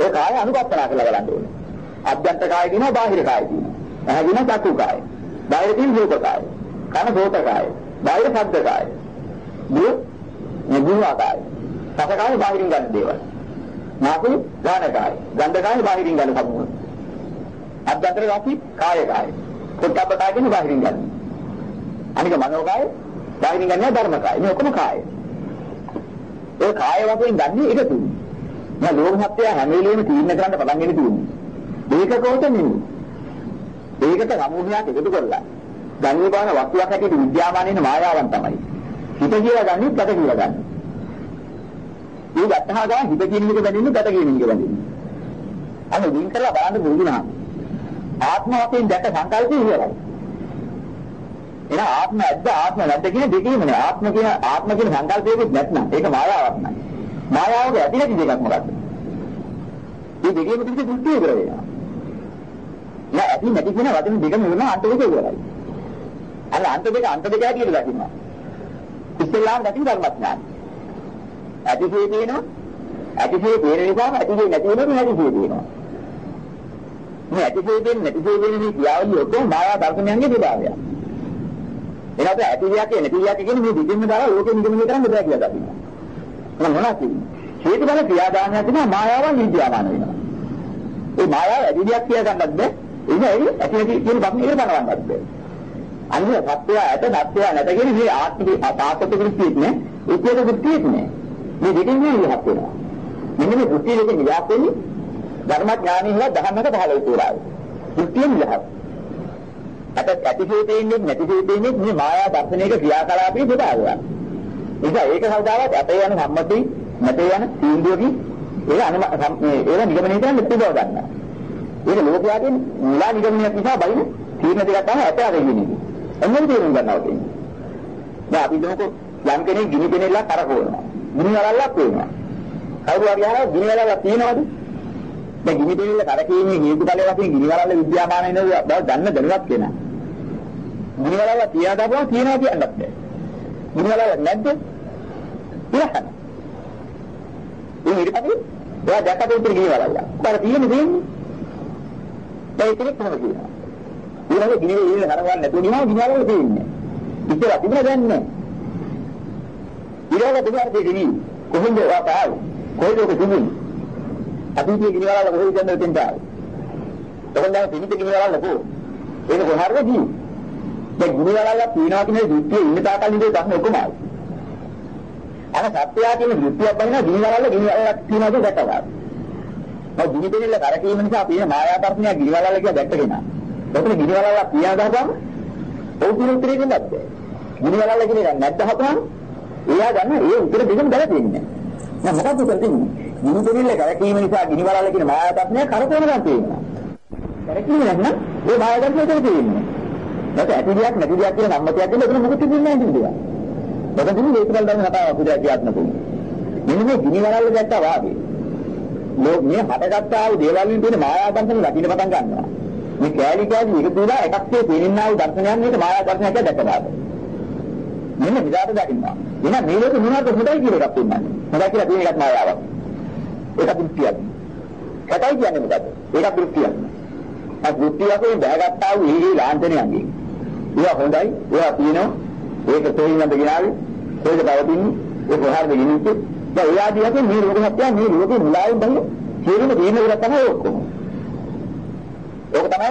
ඒ කාය අනුපස්සනා කරලා බලන්න ඕනේ. අභ්‍යන්තර කාය කියනවා බාහිර කාය කියනවා. ඇහැ කියනවා චක්කු කාය. බාහිර තියෙන රූප කාය. කන සෝත කාය. බාහිර ශබ්ද කාය. දිය නිගුණා කාය. රස කාය බාහිරින් ගන්න දේවල්. නාසය ගාන කාය. ගන්ධ කාය බාහිරින් ගන්න සමුහ. අභ්‍යන්තර රාශි කාය කාය. පොට්ටබ්බ කාය කියන්නේ බාහිරින් ගන්න. අනික මනෝ කාය බාහිරින් ගන්න ධර්ම කාය. මේ ඔක්කොම කාය. ඒ කාය වශයෙන් ගන්නේ එකතු. මම ලෝක සත්‍ය හැම වෙලෙම තීරණය කරන්න පටන් ගෙන තියෙන්නේ. ඒකකෝට නෙමෙයි. ඒකට සමූහයක් එකතු කරලා ගන්නේ බාන වස්තුවක් හැටියට විද්‍යාමාන වෙන මායාවන් තමයි. හිත කියලා ගන්නෙත් ගත කියලා ගන්න. මේ ගත්තහා ගා හිත කියන එක බැඳින්නේ ගත කියන එක බැඳින්නේ. අන්න වින් කරලා බලන්න බුදුනා. ආත්ම වශයෙන් දැක සංකල්පය ඉවරයි. එන ආත්ම ඇද්ද ආත්ම නැද්ද කියන දෙකේම නෑ. ආත්ම කියන ආත්ම කියන සංකල්පයක නැත්නම් ඒක මායාවක් නෑ. මායාවක ඇති නැති දෙකක් මොකද්ද? මේ දෙකේම තිබෙන දෘෂ්ටිය ඉවර වෙනවා. නෑ ඇති නැති කියන වචන දෙකම වෙන අන්ත දෙක ඉවරයි. අර අන්ත දෙක අන්ත දෙක හැටියට දකින්නවා. ඉස්ලාම් දකින්න ධර්මඥාන. ඇතිසේ තියෙනවා. ඇතිසේ තියෙන නිසා ඇතිසේ නැති වෙනවා නැතිසේ තියෙනවා. මේ ඇතිසේ දෙන්නේ නැතිසේ දෙන්නේ මේ ක්‍රියාවලිය ඔක්කොම මායා දර්ශනයන්ගේ විභාගය. එනකොට ඇති දෙයක් නැති දෙයක් කියන්නේ මේ දෙකෙන්ම දාලා ලෝකෙ නිගමනය කරන්න බෑ කියලා දකින්න. මොන මොනවද කියන්නේ? හේතුඵල ක්‍රියාදානයක් තියෙනවා මායාවන් විද්‍යාමාන වෙනවා. ඒ මායාව ඇති දෙයක් කියලා ගන්නත් බෑ. ඒක ඇයි ඇති නැති කියන බක්ම ඉර බලවන්නත් බෑ. අනිත් සත්‍යය ඇත සත්‍යය නැත කියන මේ ආත්මික ආපාතක දෘෂ්ටියක් නේ. ඒකේ දෘෂ්ටියක් නේ. මේ දෙකෙන් නිවිහත් වෙනවා. මෙන්න මේ දෘෂ්ටි දෙකෙන් නිවාස වෙන්නේ ධර්මඥානීය දහමක පහළ විතරයි. දෘෂ්ටියෙන් නිවහත්. අත ඇතිසීතේන්නේ නැතිසීතේන්නේ මේ මායා දර්ශනයක ක්‍රියාකලාපයේ පුදාගන්න. ඒක ඒක සෞදාවත් අපේ යන සම්මති නැතේ යන තීන්දුවකින් ඒක අනුම ඒක නිගමනය කරන්න බව ගන්නවා. ඒක ලෝකයාගෙන් මුලා නිගමනයක් නිසා බයින තීරණ දෙකක් තමයි ඇත අරගෙන ඉන්නේ. එන්නේ තේරුම් ගන්නවා කියන්නේ. දැන් අපි දුක යම් කෙනෙක් ගිනි පෙනෙල්ලක් කරකවනවා. ගිනි වලල්ලක් වෙනවා. කවුරු හරි අහනවා ගිනි වලල්ලක් තියෙනවද? දැන් ගිනි පෙනෙල්ල කරකීමේ හේතු ඵලයේ වශයෙන් ගිනි වලල්ල විද්‍යාමාන වෙන බව දන්න දැනුවත් කෙනා. ගිනි වලල්ල තියා දාපුවා තියනවා කියන්නත් බෑ. ගිනි වලල්ල නැද්ද? ඉලක්කන. ඒ ඊටපස්සේ එයා දැක්කට උත්තර ගිනි වලල්ල. උඩ තියෙන්නේ දෙන්නේ. ඒ ඉතින් කොහොමද කියනවා? ඊළඟ ගිනි වල හරවන්න නැතුව නිවා ගිනි වලල්ල තියෙන්නේ. ඉතින් තිබුණා දැන් නෑ. ඊළඟ දෙවියන් දෙන්නේ කොහෙන්ද ඔයා පාව? කොහෙද ඔක තිබුණේ? අතීතයේ ගිනි වලල්ල කොහෙද යන්නේ දෙන්න ආවේ? එතකොට දැන් පිටිට ගිනි වලල්ල කො? ඒක කොහරද ගියේ? දැන් ගිනි වලල්ල තියනවා කියන දෘෂ්ටිය ඉන්න තාකල් ඉඳලා දන්න ඔකම ආවේ. අර සත්‍යය කියන දෘෂ්ටියක් බහින ගිනි වලල්ල ගිනි වලල්ලක් තියනවාද දැකලා. මම ගිනි දෙනෙල්ල කරකීම නිසා අපි මායා දර්ශනය ගිනි වලල්ල කියලා දැක්කගෙන. එතකොට ගිනි වලල්ල තියා දාපම ඔව් කියන උත්තරේ දෙන්නත් බෑ. ගිනි වලල්ල කියන එක නැද්දහපම එයා ගන්න ඒ උත්තර දෙකම දැන දෙන්නේ. නෑ මොකද්ද කරන්නේ? ගිනි දෙනෙල්ල කරකීම නිසා ගිනි වලල්ල කියන මායා දර්ශනය කරකවන ගන්න තියෙනවා. කරකීම නැත්නම් ඒ මායා දර්ශනය තියෙන්නේ. නැත්නම් ඇති දෙයක් නැති දෙයක් කියලා සම්මතයක් දෙන්න එතන මොකද තිබුණේ නැහැ නේද? එතන දිනේ ඒකවල දැන් හතාව පුදා ක්‍රියාත්මක වුණේ. මෙන්න මේ ගිනි වලල්ල දැක්කා වාගේ. ලෝක මේ හටගත්තා වූ දේවල් වලින් තියෙන මායා දර්ශන දකින්න පටන් ගන්නවා. මේ කෑලි කෑලි එකතු වෙලා එකක් තේ පේනින්නා වූ දර්ශනයන් මේක මායා දර්ශනයක් දැක්කදාද. මෙන්න විදාට දකින්නවා. එහෙනම් මේ ලෝකෙ මොනවද හොඳයි කියලා එකක් තියෙනවා. හොඳයි කියලා තියෙන එකක් මායාවක්. ඒක දෘෂ්ටියක්. කටයි කියන්නේ මොකද්ද? ඒක දෘෂ්ටියක්. අ දෘෂ්ටිය වශයෙන් බෑගත්තා වූ ඊගේ ලාංඡනයන්ගේ. ඒවා හොඳයි, ඒවා තියෙනවා, ඒක තේින්නද ගියාවේ කොහෙද පවතින්නේ ඒ කොහරද ගිනින්නේ දැන් ඒ ආදී වශයෙන් මේ ලෝක සත්‍ය මේ ලෝකේ මුලාවෙන් බහින සියලුම දේන විතර තමයි ඔක්කොම. ඕක තමයි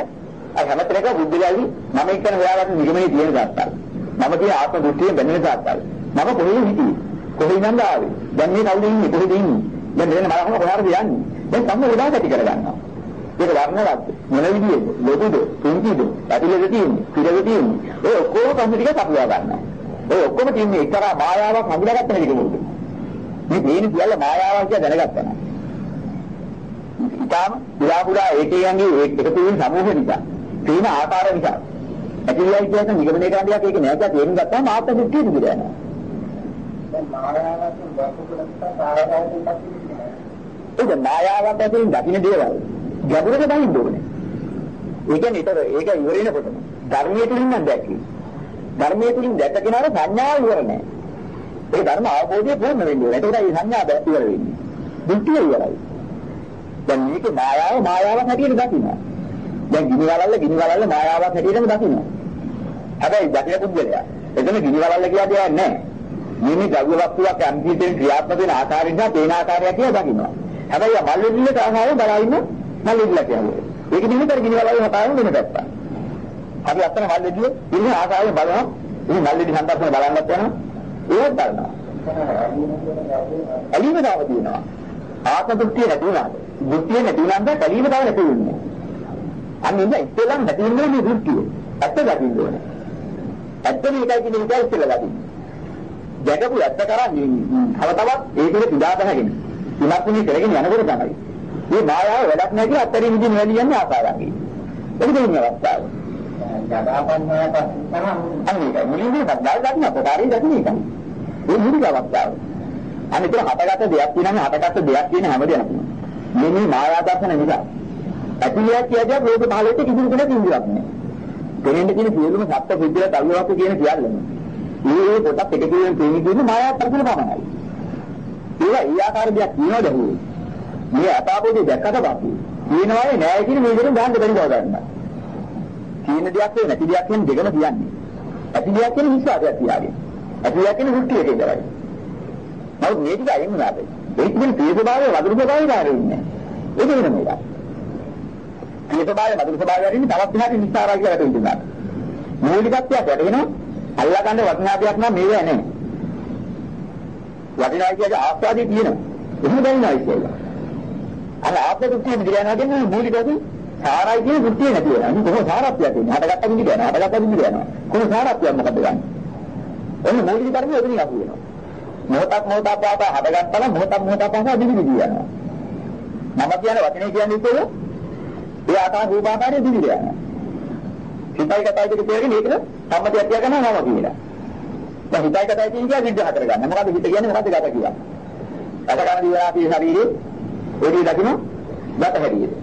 අර හැමතැනක බුද්ධයාලි මම එක්කන හොයාගන්න නිගමනේ තියෙන දාත්තල් මම කියන ආත්ම දෘෂ්ටියෙන් බැඳෙන දාත්තල් මම කොහෙද හිටියේ? කොහෙද ඉඳන්ද ආවේ? දැන් මේ කවුද ඉන්නේ? කොහෙද ඉන්නේ? දැන් මෙන්න මම කොහාටද යන්නේ? දැන් සම්ම උදාගති කරගන්නවා. ඒක වර්ණවත් මොන විදියේද? ලොකුද? පුංචිද ඇතුළේද තියෙන්නේ? පිටේද තියෙන්නේ? ඔය ඔක්කොම කන්න ටික කපලා ගන්නවා ඔය ඔක්කොම තියන්නේ එක්තරා මායාවක් හඳුනාගත්ත හැටි මොකද මේ දේන කියලා මායාවක් කියලා දැනගත්තා නම් ඊටාම පුරා පුරා ඒකයන්ගේ එකතු වෙන සමූහ නිසා තියෙන ආකාර නිසා ඇතිවයි කියන නිගමනය කරන්න යක් ඒක නෑ කියලා තේරුම් ගත්තාම ආත්ම දෘෂ්ටිය දිගට යනවා දැන් මායාවක් ඒක මායාවක් ඇතුලින් දකින්න දේවල් ගැඹුරට බහින්න ඕනේ. ඒ කියන්නේ ඒතර ඒක ඉවර වෙනකොටම ධර්මයේ තුලින් නම් දැක්කේ. ධර්මයේ තුලින් දැක්ක කෙනාට සංඥාව ඉවර නෑ. ඒ ධර්ම අවබෝධය පූර්ණ වෙන්න ඕනේ. ඒකට මේ සංඥා බෑ ඉවර වෙන්නේ. දෘෂ්ටිය ඉවරයි. දැන් මේක මායාව මායාවක් හැටියට දකින්න. දැන් ගිනි වලල්ල ගිනි වලල්ල මායාවක් හැටියටම දකින්න. හැබැයි දකින පුද්ගලයා එතන ගිනි වලල්ල කියලා දෙයක් නෑ. මේ ද්‍රව්‍ය වස්තුවක් අන්තිමට ක්‍රියාත්මක වෙන ආකාරය නිසා තේන ආකාරය කියලා දකින්නවා. හැබැයි මල් වෙදිල්ලට ආහාරය බලා ඉන්න මල් වෙදිල්ල කියන්නේ. ඒක නිමිතර ගිනි වලල්ල හතාවෙන් වෙන පැත්ත. අපි අත්තන මල් වෙදිල්ල ඉන්න ආකාරය බලනවා. ඉතින් මල් වෙදි සම්පර්කන බලන්නත් යනවා. ඒවත් බලනවා. ඇලීම තාම තියෙනවා. ආත්ම දෘෂ්ටිය නැති වුණාද? දෘෂ්ටිය නැති වුණාම ඇලීම තාම නැති වෙන්නේ. අන්න ඉන්න ඉස්සෙල්ලම නැති වෙන්නේ මේ දෘෂ්ටිය. ඇත්ත දකින්න ඕනේ. ඇත්ත මේකයි කියන එක ඉස්සෙල්ලා දකින්න. දැකපු ඇත්ත කරන්නේ තව තවත් ඒකේ පිටා බහගෙන ඉලක්කනේ කරගෙන යනකොට තමයි මේ මායාව වැඩක් නැහැ කියලා අත්තරින් ඉඳි මෙලියන්නේ ආකාරයන්ගේ ඒක දෙන්නේ අවස්ථාව අනික මුලින්ම බද්දාල් ගන්න අපකාරී දකින්න එක ඒ මුලික අවස්ථාව අනික හටගත්ත දෙයක් තියෙනනේ හටගත්ත දෙයක් තියෙන හැමදේම මේ මේ මායා දර්ශන නිසා ඇතිලියක් කියදියා රෝග පහලෙට කිසිදු කෙනෙක් ඉඳියක් නැහැ දෙරෙන්න කියන සියලුම සත්ත්ව බුද්ධිය තල්ලවක් කියන සියල්ලම මේ පොතක් එක කියන තේමි කියන මායාව ප්‍රතිල පමණයි. ඒක ඒ ආකාර දෙයක් කියනවද හුවේ. මේ අපාපෝදී දැක්කට පස්සේ කියනවානේ නෑ කියන මේ දෙකෙන් ගන්න බැරි බව ගන්න. කියන දෙයක් නේ නැති දෙයක් කියන දෙකම කියන්නේ. ඇති දෙයක් කියන විශ්වාසයක් තියාගෙන. ඇති දෙයක් කියන දෘෂ්ටියක ඉඳලා. නමුත් මේ ටික අයින් වුණාද? ඒක කියන තේ ස්වභාවය වදුරු ස්වභාවය දාරෙන්නේ. ඒක වෙන මේක. තේ ස්වභාවය වදුරු ස්වභාවය වලින් තවත් විනාඩි නිස්සාරා කියලා හිතෙනවා. මූලිකත්වයක් වැටෙනවා අල්ලා ගන්න වටිනා දෙයක් නම් මේව නැහැ. වටිනා කියන්නේ ආස්වාදේ තියෙනවා. එහෙම දැනෙනවා ඉතින්. අර ආත්ම දෘෂ්ටිය නිදිරයනවා කියන්නේ මූලිකවදී සාරයි කියන දෘෂ්ටිය නැති වෙනවා. අනිත් කොහොම සාරත්වයක් තියෙන්නේ. හටගත්ත විදිහ යනවා. හටගත්ත විදිහ යනවා. කොහොම සාරත්වයක් මොකද ගන්න? එන්නේ මූලික ධර්මය එතනින් අහු වෙනවා. මොහොතක් මොහොතක් පාපා හටගත්තා නම් මොහොතක් මොහොතක් පාපා දිවි දිවි යනවා. මම කියන වචනේ කියන්නේ ඉතින් ඒ ආකාර රූපාකාරයේ දිවි යනවා. හිතයි කතයි දෙක තේරෙන්නේ ඒකද සම්මතියක් තියාගන්නවා නම කියලා. දැන් හිතයි කතයි කියන්නේ විග්‍රහ කරගන්න. මොකද හිත කියන්නේ මොකද්ද ගත කියන්නේ. ගත කරන දිවනාපී ශරීරේ ඔඩි දකින්න ගත හැටියෙද.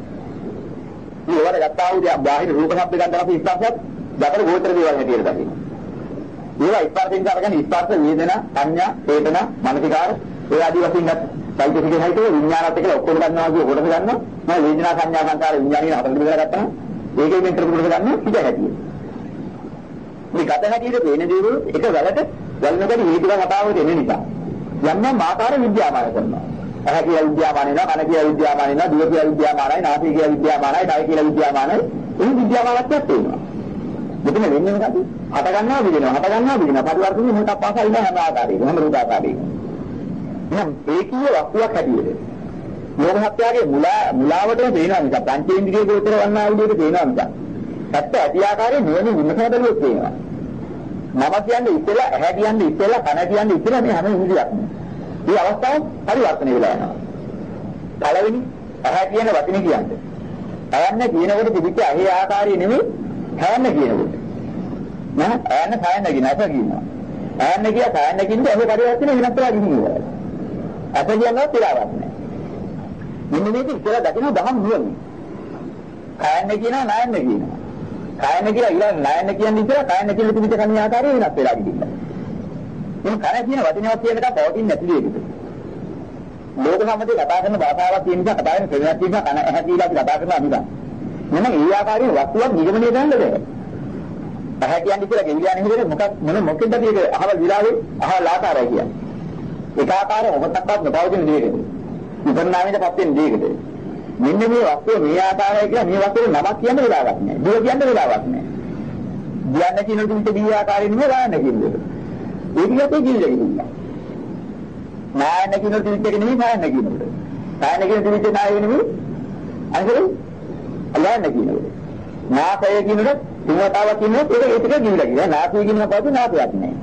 මේ වල ගත්තා වූ දේ බාහිර රූප ශබ්ද ගන්ධ රස ස්පර්ශත් ගතර ගෝචර දේවල් හැටියට දකින්න. ඒවා ස්පර්ශයෙන් කරගෙන ස්පර්ශ වේදනා සංඥා වේදනා මානසිකාර ඒ ආදී වශයෙන් ගත් සයිකෝසික සයිකෝ විඥානත් එක්ක ඔක්කොම ගන්නවා කිය කොටස ගන්නවා. මම වේදනා සංඥා සංකාර විඥානින හතරට බෙදලා ගත්තා නම් ඒකෙන් මෙන්ටර් කුඩට ගන්න පිට හැටිය. මේ ගත හැටියට පේන දේවල් එක වැලට වැලනකට හේතුක කතාවට එන නිසා යම් යම් ආකාර විද්‍යාමාන කරනවා. ඇහැ කියලා විද්‍යාමාන වෙනවා, කන කියලා විද්‍යාමාන වෙනවා, දිව කියලා විද්‍යාමානයි, නාසය කියලා විද්‍යාමානයි, කය කියලා විද්‍යාමානයි. ඒ විද්‍යාමානත්වයක් තියෙනවා. මෙතන වෙන්නේ මොකද? හට ගන්නවා විදිනවා, හට ගන්නවා විදිනවා. පරිවර්තනයේ මොකක් පාසා ඉන්න හැම ආකාරයකම, හැම රූපාකාරයකම. එහෙනම් ඒකීය වස්තුවක් හැටියට ලෝක සත්‍යයේ මුලා මුලාවටම පේනවා නිසා පංචේන්ද්‍රිය ගෝචර වන්නා විදිහට පේනවා නිසා ඇත්ත ඇති ආකාරයේ නුවණ විමසා බැලුවොත් පේනවා මම කියන්නේ ඉතලා ඇහැ කියන්නේ ඉතලා කන කියන්නේ ඉතලා මේ හැම ඉන්ද්‍රියක් මේ අවස්ථාව පරිවර්තනය වෙලා යනවා පළවෙනි ඇහැ කියන වචනේ කියන්නේ ඇයන්න කියනකොට තිබිච්ච ඇහි ආකාරය නෙමෙයි හැයන්න කියනකොට නෑ ඇයන්න සායන්න කියන අත කියනවා ඇයන්න කිය සායන්න කියන්නේ ඇහි පරිවර්තනය වෙනස් කරලා ගිහිනවා අත කියනවා තිරාවක් නෑ මෙන්න මේක ඉතලා දකින්න දහම් නුවණ. කායන්න කියනවා නායන්න කියනවා. කායන්න කියලා ඊළඟ නායන්න කියන්නේ ඉතලා කායන්න කියලා තිබිච්ච කන්නේ ආකාරය වෙනස් වෙලා ගිහිල්ලා. මේ කන කියන වචනයක් කියන එක පවතින්නේ නැති දෙයකට. ලෝක සම්මතේ කතා කරන භාෂාවක් තියෙන නිසා කතා කරන ක්‍රමයක් තියෙනවා කන ඇහැ කියලා අපි කතා කරන අනිදා. මෙන්න ඒ ආකාරයේ වස්තුවක් නිගමනය කරන්න බෑ. ඇහැ කියන්නේ කියලා ගෙවිලා නෙමෙයි මොකක් මොන මොකෙන්ද මේක අහවල් විලාවේ අහවල් ආකාරය කියන්නේ. ඒක ආකාරය මොකක්වත් නොපවතින දෙයකද. විපරණාමයටපත් වෙන දෙයකද. මෙන්න මේ වස්තුව මේ ආකාරය කියලා මේ වස්තුවේ නමක් කියන්න වෙලාවක් නැහැ. දුර කියන්න වෙලාවක් නැහැ. කියන්න කියන තුන්ට දී ආකාරයෙන් නෙමෙයි ගන්න කියන්නේ. ඒක යතේ කිල්ලේ කිව්වා. නායන කියන තුන්ට නෙමෙයි නායන කියනකොට. නායන කියන තුන්ට නායන නෙමෙයි අනිත් අල්ලාන්න කියනකොට. නාසය කියනකොට තුනතාව කියනකොට ඒක ඒක කිවිලා කියනවා. නාසය කියන පදේ නාසයක් නැහැ.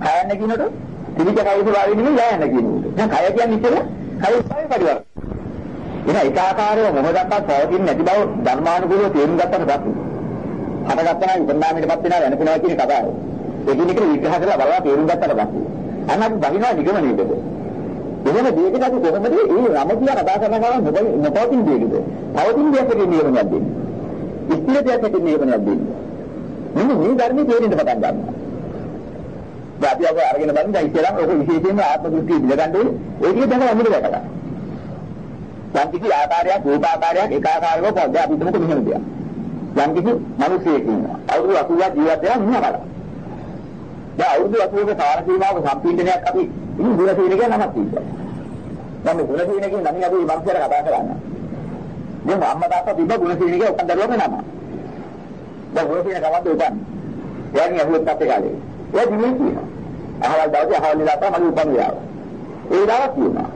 කයන්න කියනකොට ත්‍රිවිධ කයස වාගේ නෙමෙයි යයන්න කියනකොට. දැන් කය කියන්නේ ඉතල කය ස්වභාවය පරිවර්තන. එන එක ආකාරව මොහොතක්වත් පවතින්නේ නැති බව ධර්මානුකූලව තේරුම් ගත්තට පස්සේ හටගත්තා නම් ඉපන්නාමයටපත් වෙනවා වෙනසනවා කියන කතාව. ඒකින් එක විග්‍රහ කරලා බලලා තේරුම් ගත්තට පස්සේ අන්න අපි බහිනවා නිගමනයේද. එහෙම දෙයකට අපි කොහොමද මේ රම කියලා කතා කරන ගමන් නොපවතින දෙයකද? පවතින දෙයකට නියමයක් දෙන්නේ. ස්ථිර දෙයකට නියමයක් දෙන්නේ. මෙන්න මේ ධර්මයේ තේරෙන්න පටන් ගන්නවා. දැන් අපි අර අරගෙන බලමු දැන් ඉතින් ඔක විශේෂයෙන්ම ආත්ම දෘෂ්ටිය පිළිගන්න ඕනේ. ඒකේ දැන් අමුද දැකලා. යම් කිසි ආකාරයක් රූප ආකාරයක් එක ආකාරයක පොඩ්ඩ අපි හිතමුකෝ මෙහෙම දෙයක්. යම් කිසි මිනිසෙක් ඉන්නවා. අවුරුදු 80ක් ජීවත් වෙලා ඉන්නවා බලන්න. දැන් අවුරුදු 80ක කාල සීමාවක සම්පීඩනයක් අපි ඉතින් ගුණ සීල කියන නමක් තියෙනවා. දැන් මේ ගුණ සීල කියන නමින් අපි මනුස්සයර කතා කරන්නේ. දැන් අම්මා තාත්තා තිබ්බ ගුණ සීල කියන ඔක්කොම දරුවගේ නම. දැන් ගුණ සීල කවද්ද උපන්? එයාගේ අහුවත් අපේ කාලේ. එයා දිනේ කියනවා. අහවල් දවසේ අහවල් දාපා මගේ උපන් වෙලාව. ඒ දවස් කියනවා.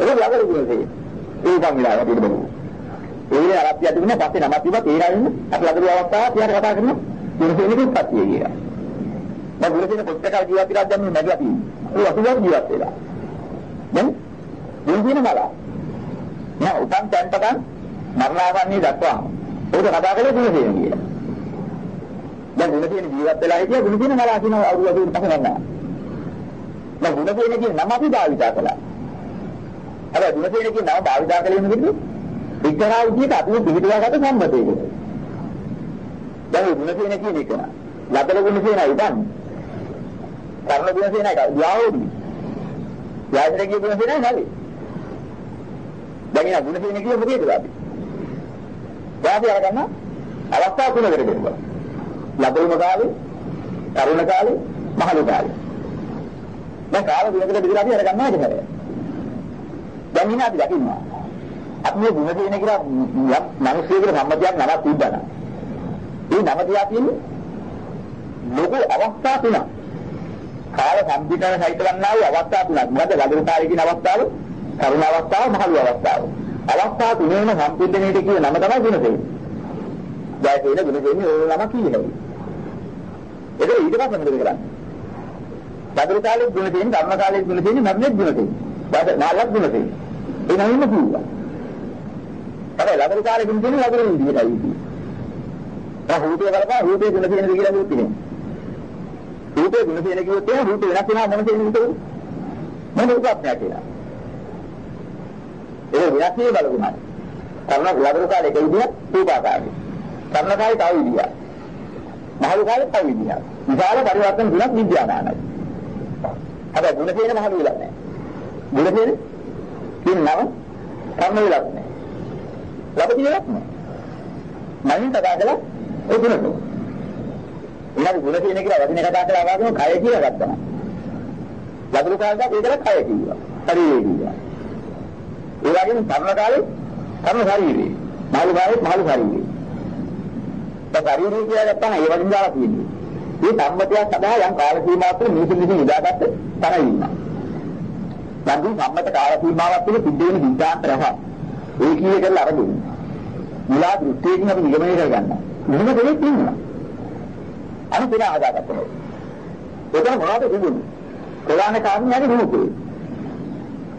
ඒක ළඟට ගුණ සීල. ඒ උපන් වෙලාව අපිට බලමු. ඒ විදිහට අරප්පිය තිබුණා පස්සේ නමක් තිබ්බා තේරෙන්නේ අපි ළඟට අවස්ථාවක් තියාට කතා කරනවා. ගුණ සීලෙක උත්පත්තිය කියලා. දැන් ගුණසින කොච්චර කාල ජීවත් වෙලාද දැන් මේ නැගලා තියෙන්නේ. ඒ අසුබක් ජීවත් වෙලා. දැන් ගුණසින බලා. නෑ උපන් තැන් පටන් මරණාසන්නී දක්වා. ඒක කතා කරලා ගුණසින කියලා. දැන් ගුණසින ජීවත් වෙලා හිටියා ගුණසින බලා කියන අවුරුදු 80 පස්සේ නෑ. දැන් ගුණසින කියන නම අපි භාවිතා කළා. හැබැයි ගුණසින කියන නම භාවිතා කළේ මොකද? එක්තරා විදිහට අපි පිළිතුරකට සම්බන්ධ වෙන්නේ. දැන් ගුණසින කියන එක ලබල ගුණසිනයි ඉතින් කර්ණ ගුණ සේනයි යාවෝදි. යාත්‍රා කිය ගුණ සේනයි නැලි. දැන් ina ගුණ සේන කිය මොකේද අපි? වාදී අරගන්න අවස්ථා තුනකට දෙන්නවා. ලබුම කාලේ, තරුණ කාලේ, මහලු කාලේ. දැන් කාල දෙකකට බෙදලා අපි අරගන්නවා ඉතින්. දැන් ina අපි දකින්නවා. අපි මේ ගුණ සේන කියලා මිනිස්සුන්ගේ සම්මතියක් නමක් තිබ්බනම්. ඒ නම තියා තියෙන්නේ ලොකු අවස්ථා තුනක්. කාල සම්පිටන සහිත වන්නා වූ අවස්ථා තුනක්. මොකද ලදරු කාලේ කියන අවස්ථාව, කරුණ අවස්ථාව, මහලු අවස්ථාව. අවස්ථා තුනේම සම්පිටණයට කියන නම තමයි ගුණදේ. ජයසේන ගුණදේනි ඕන නම කියන්නේ. ඒක ඊට පස්සේ මොකද කරන්නේ? ලදරු කාලේ ගුණදේනි, කර්ම කාලේ ගුණදේනි, මරණෙත් ගුණදේනි. බඩ නාලක් ගුණදේනි. ඒ නමින්ම කිව්වා. තමයි ලදරු කාලේ ගුණදේනි ලදරු විදිහටයි කිව්වේ. දැන් හුදේ බලපන් හුදේ ගුණදේනි කියලා කිව්වේ. රූපේ ගුණ තියෙන කිව්වොත් එහෙනම් රූප වෙනස් වෙනවා මොන තේරුමද? මොන උපත්යක් කියලා. ඒ වෙනස් වේ බලගුණයි. කර්ණ ලබන කාලේ එක විදියක් රූපාකාරයි. කර්ණ කාලේ තව විදියක්. මහලු කාලේ තව විදියක්. විශාල පරිවර්තන ගුණක් විද්‍යාමානයි. හැබැයි ගුණ තියෙන මහලු වෙලක් නැහැ. ගුණ තියෙන කියන නම කර්ණ වෙලක් නැහැ. ලබතිලක් නැහැ. මනින් කතා කළා ඒ ගුණට. ඊළඟ ගුණ තියෙන කියලා වචනේ කතා කරලා ආවම කය කියලා ගත්තා. ලබන කාලේ ඒකල කය කිව්වා. ශරීරය කිව්වා. ඒ වගේම පරණ කාලේ පරණ ශරීරය. මාළු කාලේ මාළු ශරීරය. දැන් ශරීරය කියලා ගත්තා නම් ඒ වගේ දාලා තියෙන්නේ. මේ සම්මතයක් සඳහා යම් කාල සීමාවක් තුළ මිනිසුන් විසින් ඉදාගත්ත තරයි ඉන්නවා. දැන් සම්මත කාල සීමාවක් තුළ සිද්ධ වෙන විද්‍යාන්ත රහ. ඒ කීයේ කරලා අරගෙන. මුලා දෘෂ්ටියකින් අපි නිගමනය කරගන්නවා. මෙහෙම දෙයක් ඉන්නවා. අනුපින හදාගත්තා. එතන මොනවද තිබුණේ? ප්‍රධාන කාරණේ රූපේ.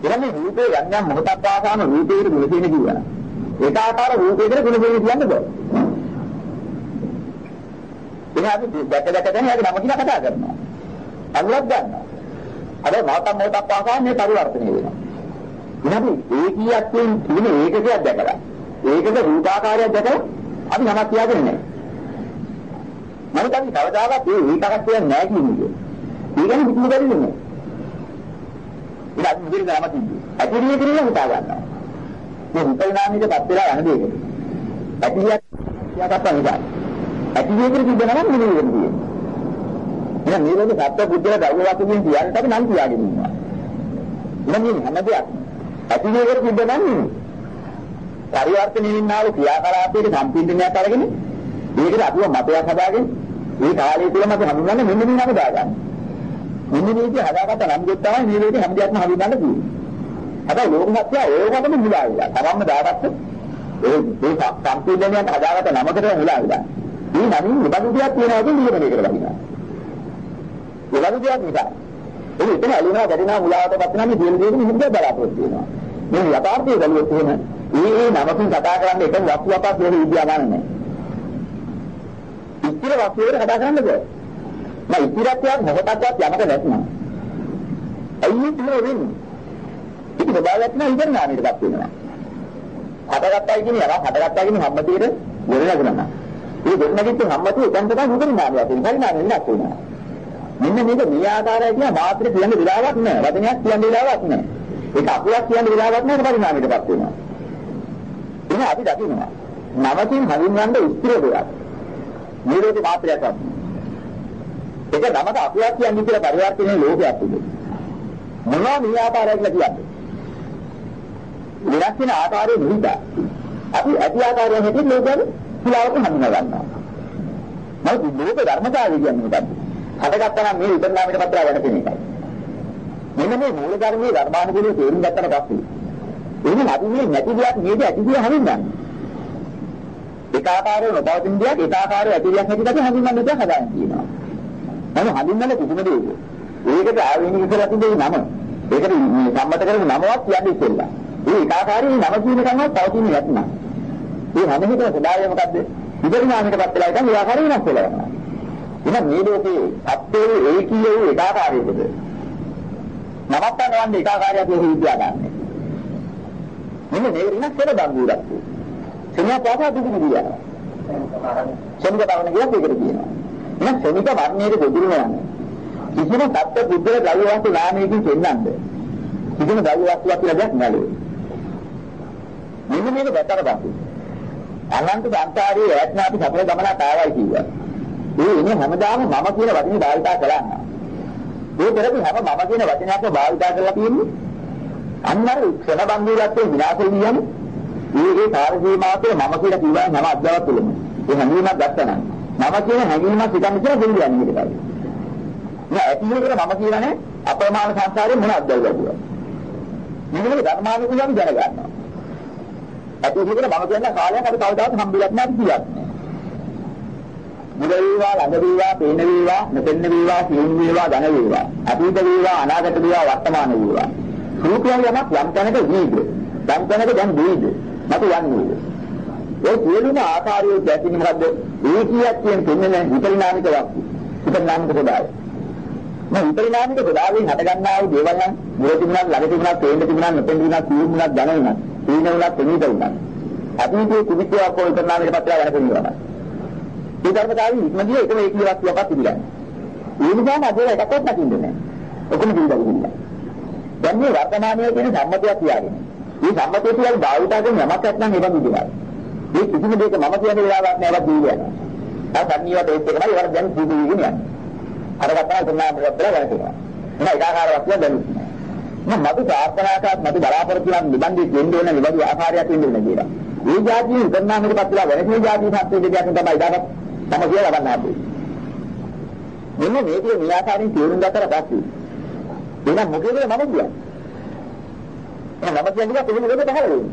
එරන්නේ රූපේ යම් යම් මොහොතක් පාසාම රූපේට ගුණ තියෙන කිව්වා. ඒක ආකාර රූපේකට ගුණ තියෙන කියන්න බෑ. එහෙනම් අපි දැක දැක දැන යාගේ නම කියලා කතා කරනවා. අනුලක් ගන්නවා. අර මොහොතක් මොහොතක් පාසාම මේ පරිවර්තනය වෙනවා. එහෙනම් ඒ කීයක් තියෙන ඒකකයක් දැකලා ඒකක රූපාකාරයක් දැකලා අපි නමක් කියාගෙන නැහැ. නමුත් අපි කවදාවත් මේ ඒකකක් කියන්නේ නැහැ කියන්නේ. ඒ ගැන හිතන්න බැරි නෙමෙයි. ඒක අපි මුදින් ගාම තිබ්බේ. ඇතිරිය කියලා හිතා ගන්නවා. මේ විපරිණාමයකපත් වෙලා යන දෙයක. ඇතිරියක් කියකට නිකන්. ඇති දෙයකට තිබෙනවා නම් නිවේදන තියෙනවා. එහෙනම් මේ වගේ සත්‍ය බුද්ධල දරුව වශයෙන් කියන්නට අපි නම් කියාගෙන ඉන්නවා. එහෙනම් මේ හැම දෙයක් ඇති දෙයකට තිබෙනවා නම් පරිවර්තනයේ ඉන්නා වූ ක්‍රියාකලාපයේ සම්පූර්ණයක් අරගෙන මේකට අපිව මතයක් හදාගෙන මේ කාලය තුලම අපි හඳුන්වන්නේ මෙන්න මේ නම දාගන්න. මෙන්න මේක හදාගත්ත නම් දෙත් තමයි මේ වේදී හැම දෙයක්ම හඳුන්වන්න තියෙන්නේ. හැබැයි ලෝක සත්‍ය ඒකටම මුලා වෙලා. තමන්ම දාගත්ත ඒ මේ සම්පූර්ණයක් හදාගත්ත නමකට මුලා වෙලා. මේ නමින් මෙබඳු දෙයක් තියෙනවා කියන නියමනයකට ලබිනවා. මෙබඳු දෙයක් නිසා. ඒක එතන ඇලෙනවා ගැටෙනවා මුලාවටපත් වෙනවා මේ දින දෙක මෙහෙම බලාපොරොත්තු වෙනවා. මේ යථාර්ථය බැලුවොත් එහෙම මේ මේ නමකින් කතා කරන්නේ එක වස්තුවක් කියන විදිය ගන්නෑ. ඉතිර වස්තුවකට කතා කරන්න බෑ. මම ඉතිරත්වයක් මොකටවත් යමක නැත්නම්. අයියේ ඉතිර වෙන්නේ. ඉතින් බබාලත් නම් ඉතින් නාමයටපත් වෙනවා. හටගත්තයි කියන්නේ අර හටගත්තා කියන්නේ සම්මතියේ ගොඩනගනවා. මේ ගොඩනගිච්ච සම්මතිය දැන් තමයි මුදින් නාමයක් වෙන්නේ. නාමෙ නක් වෙනවා. මෙන්න මේක මේ ආකාරය කියන මාත්‍ර කියන්න විලාවක් නෑ. වචනයක් කියන්න විලාවක් නෑ. ඒක අකුලක් කියන්න විලාවක් නෑ පරිණාමයටපත් වෙනවා. එහෙනම් අපි දකිනවා. නවකින් හඳුන්වන්න උත්තර දෙයක්. නිරෝධ මාත්‍රයක් අපි. ඒක නමක අකුලක් කියන්නේ කියලා පරිවර්තනයේ ලෝකයක් තිබෙනවා. මොනවා මේ ආකාරය කියලා කියන්නේ? විරක් වෙන ආකාරයේ නිහිතා. අපි ඇති ආකාරයෙන් හැටියට ලෝකෙට පුලාවක හඳුනා ගන්නවා. නමුත් ලෝක ධර්මතාවය කියන්නේ මොකක්ද? හටගත්තා නම් මේ විපරිණාමයට පත්‍ර වෙන කෙනෙක්යි. මෙන්න මේ මූල ධර්මයේ ධර්මානුකූලව තේරුම් ගත්තට පස්සේ එහෙනම් අපි මේ නැති දෙයක් නේද ඇති දෙය හඳුන්වන්නේ. එක ආකාරයක නොපවතින දෙයක් එක ආකාරයක ඇති දෙයක් හැටියට අපි හඳුන්වන්න දෙයක් හදාගෙන තියෙනවා. නමුත් හඳුන්වන්නේ කිසිම දෙයක. ඒකට ආවෙනික කරලා තිබෙන නම. ඒකට සම්මත කරගෙන නමවත් කියන්නේ ඉතින්ලා. මේ එක ආකාරයේ නම කියන කමවත් පවතින්නේ නැත්නම්. මේ හැම හිතේ ස්වභාවය මොකද්ද? විපරිණාමයටපත් වෙලා ඉතින් ඒ ආකාරය වෙනස් වෙලා යනවා. එහෙනම් මේ ලෝකේ සත්‍යයේ ඒකීය වූ එකාකාරයකද? නවත්තන්න වන්නේ එකාකාරයක් කියන විද්‍යාව ගන්න. මෙන්න මේ වෙනස් වෙන බංගුරක්. සෙනිය පාසා දුක දියනවා. සෙනිය බවන කියත් ඒකට කියනවා. එහෙනම් සෙනික වර්ණයේ ගොදුරුම යන්නේ. කිසිම සත්‍ය බුද්ධල ද්‍රව්‍ය වස්තු නාමයකින් දෙන්නන්නේ. කිසිම ද්‍රව්‍ය වස්තුවක් කියලා දෙයක් නෑ. මෙන්න මේක දැක්කට පස්සේ අනන්ත සංසාරයේ ඈත්නා අපි සතර ගමනක් ආවයි කිව්වා. ඒ ඉන්නේ හැමදාම මම කියන වචනේ භාවිතා කරන්නේ. ඒ කරපු හැම මම කියන වචනයක්ම භාවිතා කරලා තියෙන්නේ අන්න අර ක්ෂණ බන්දුරත්වයේ විනාශ කියන්නේ මේ ඒ කාර්ය සීමාවතේ මම කියලා කිව්වා නම අද්දවත් තුලම. ඒ හැඟීමක් ගත්තා නම් මම කියන හැඟීමක් හිතන්න කියලා දෙන්නේ යන්නේ ඒකයි. නෑ ඇතිවෙකට මම කියන්නේ අප්‍රමාණ සංසාරේ මොන අද්දවද කියලා. මේක ධර්මානුකූලව දැනගන්නවා. ඇතිවෙකට මම කියන කාලයක් අපි කවදාවත් හම්බෙලක් නැහැ කියලා. මුල වේවා ළඟ වේවා පේන වේවා නොපෙන්න වේවා සියුම් වේවා ධන වේවා අතීත වේවා අනාගත වේවා වර්තමාන වේවා රූපයන් යමක් යම් තැනක වීද යම් තැනක දැන් වීද මත යන්නේ ඒ සියලුම ආකාරයේ දැකින මොකද්ද ඒකියක් කියන දෙන්නේ විපරිණාමික වස්තු විපරිණාමික ස්වභාවය මේ විපරිණාමික ස්වභාවයෙන් හටගන්නා වූ දේවල් නම් මුල තිබුණා ළඟ තිබුණා පේන්න තිබුණා නොපෙන්න තිබුණා සියුම් වුණා ධන වුණා සීන වුණා ප්‍රණීත වුණා අතීතයේ කුවිත්‍යාව කොල් කරනාමකට පත්‍රය ගන්න පුළුවන් ඒ ධර්මතාවය ඉක්මනිය එකම ඒක වස්තුවක් තිබිලා. ඒ නිසාම අද එකක්වත් නැතිඳ නැහැ. ඔකම දිවිලා ගිහිල්ලා. දැන් මේ වර්තමානයේ තියෙන සම්මතයක් තියාගෙන. මේ සම්මතය කියලා භාවිතා කරන යමක් නැත්නම් ඒ වගේ දේවල්. මේ කිසිම දෙයක මම කියන වෙලාවක් නෑවත් දීලා යනවා. ආ සම්නියට ඒත් එකමයි ඒවට දැන් සීදී යන්නේ. අර කතා කරනවා මොකක්ද කියලා කරනවා. එන ඒකාකාරවත් දැන් මම මතු ප්‍රාර්ථනා කරත් මතු බලාපොරොත්තු වෙන නිබන්ධි දෙන්න ඕන නිබඳු ආකාරයක් වෙන්න ඕන කියලා. මේ જાතිය උදන්නාමකට පත්ලා වෙනසේ જાතිය සත්‍ය දෙයක් තමයි දාගත් තම කියලා ගන්න ආපු. මෙන්න මේකේ මේ ආකාරයෙන් තේරුම් ගත්තට පස්සේ එහෙනම් මොකේද මම කියන්නේ? එහෙනම් මම කියන්නේ කොහොමද පහළ වෙන්නේ?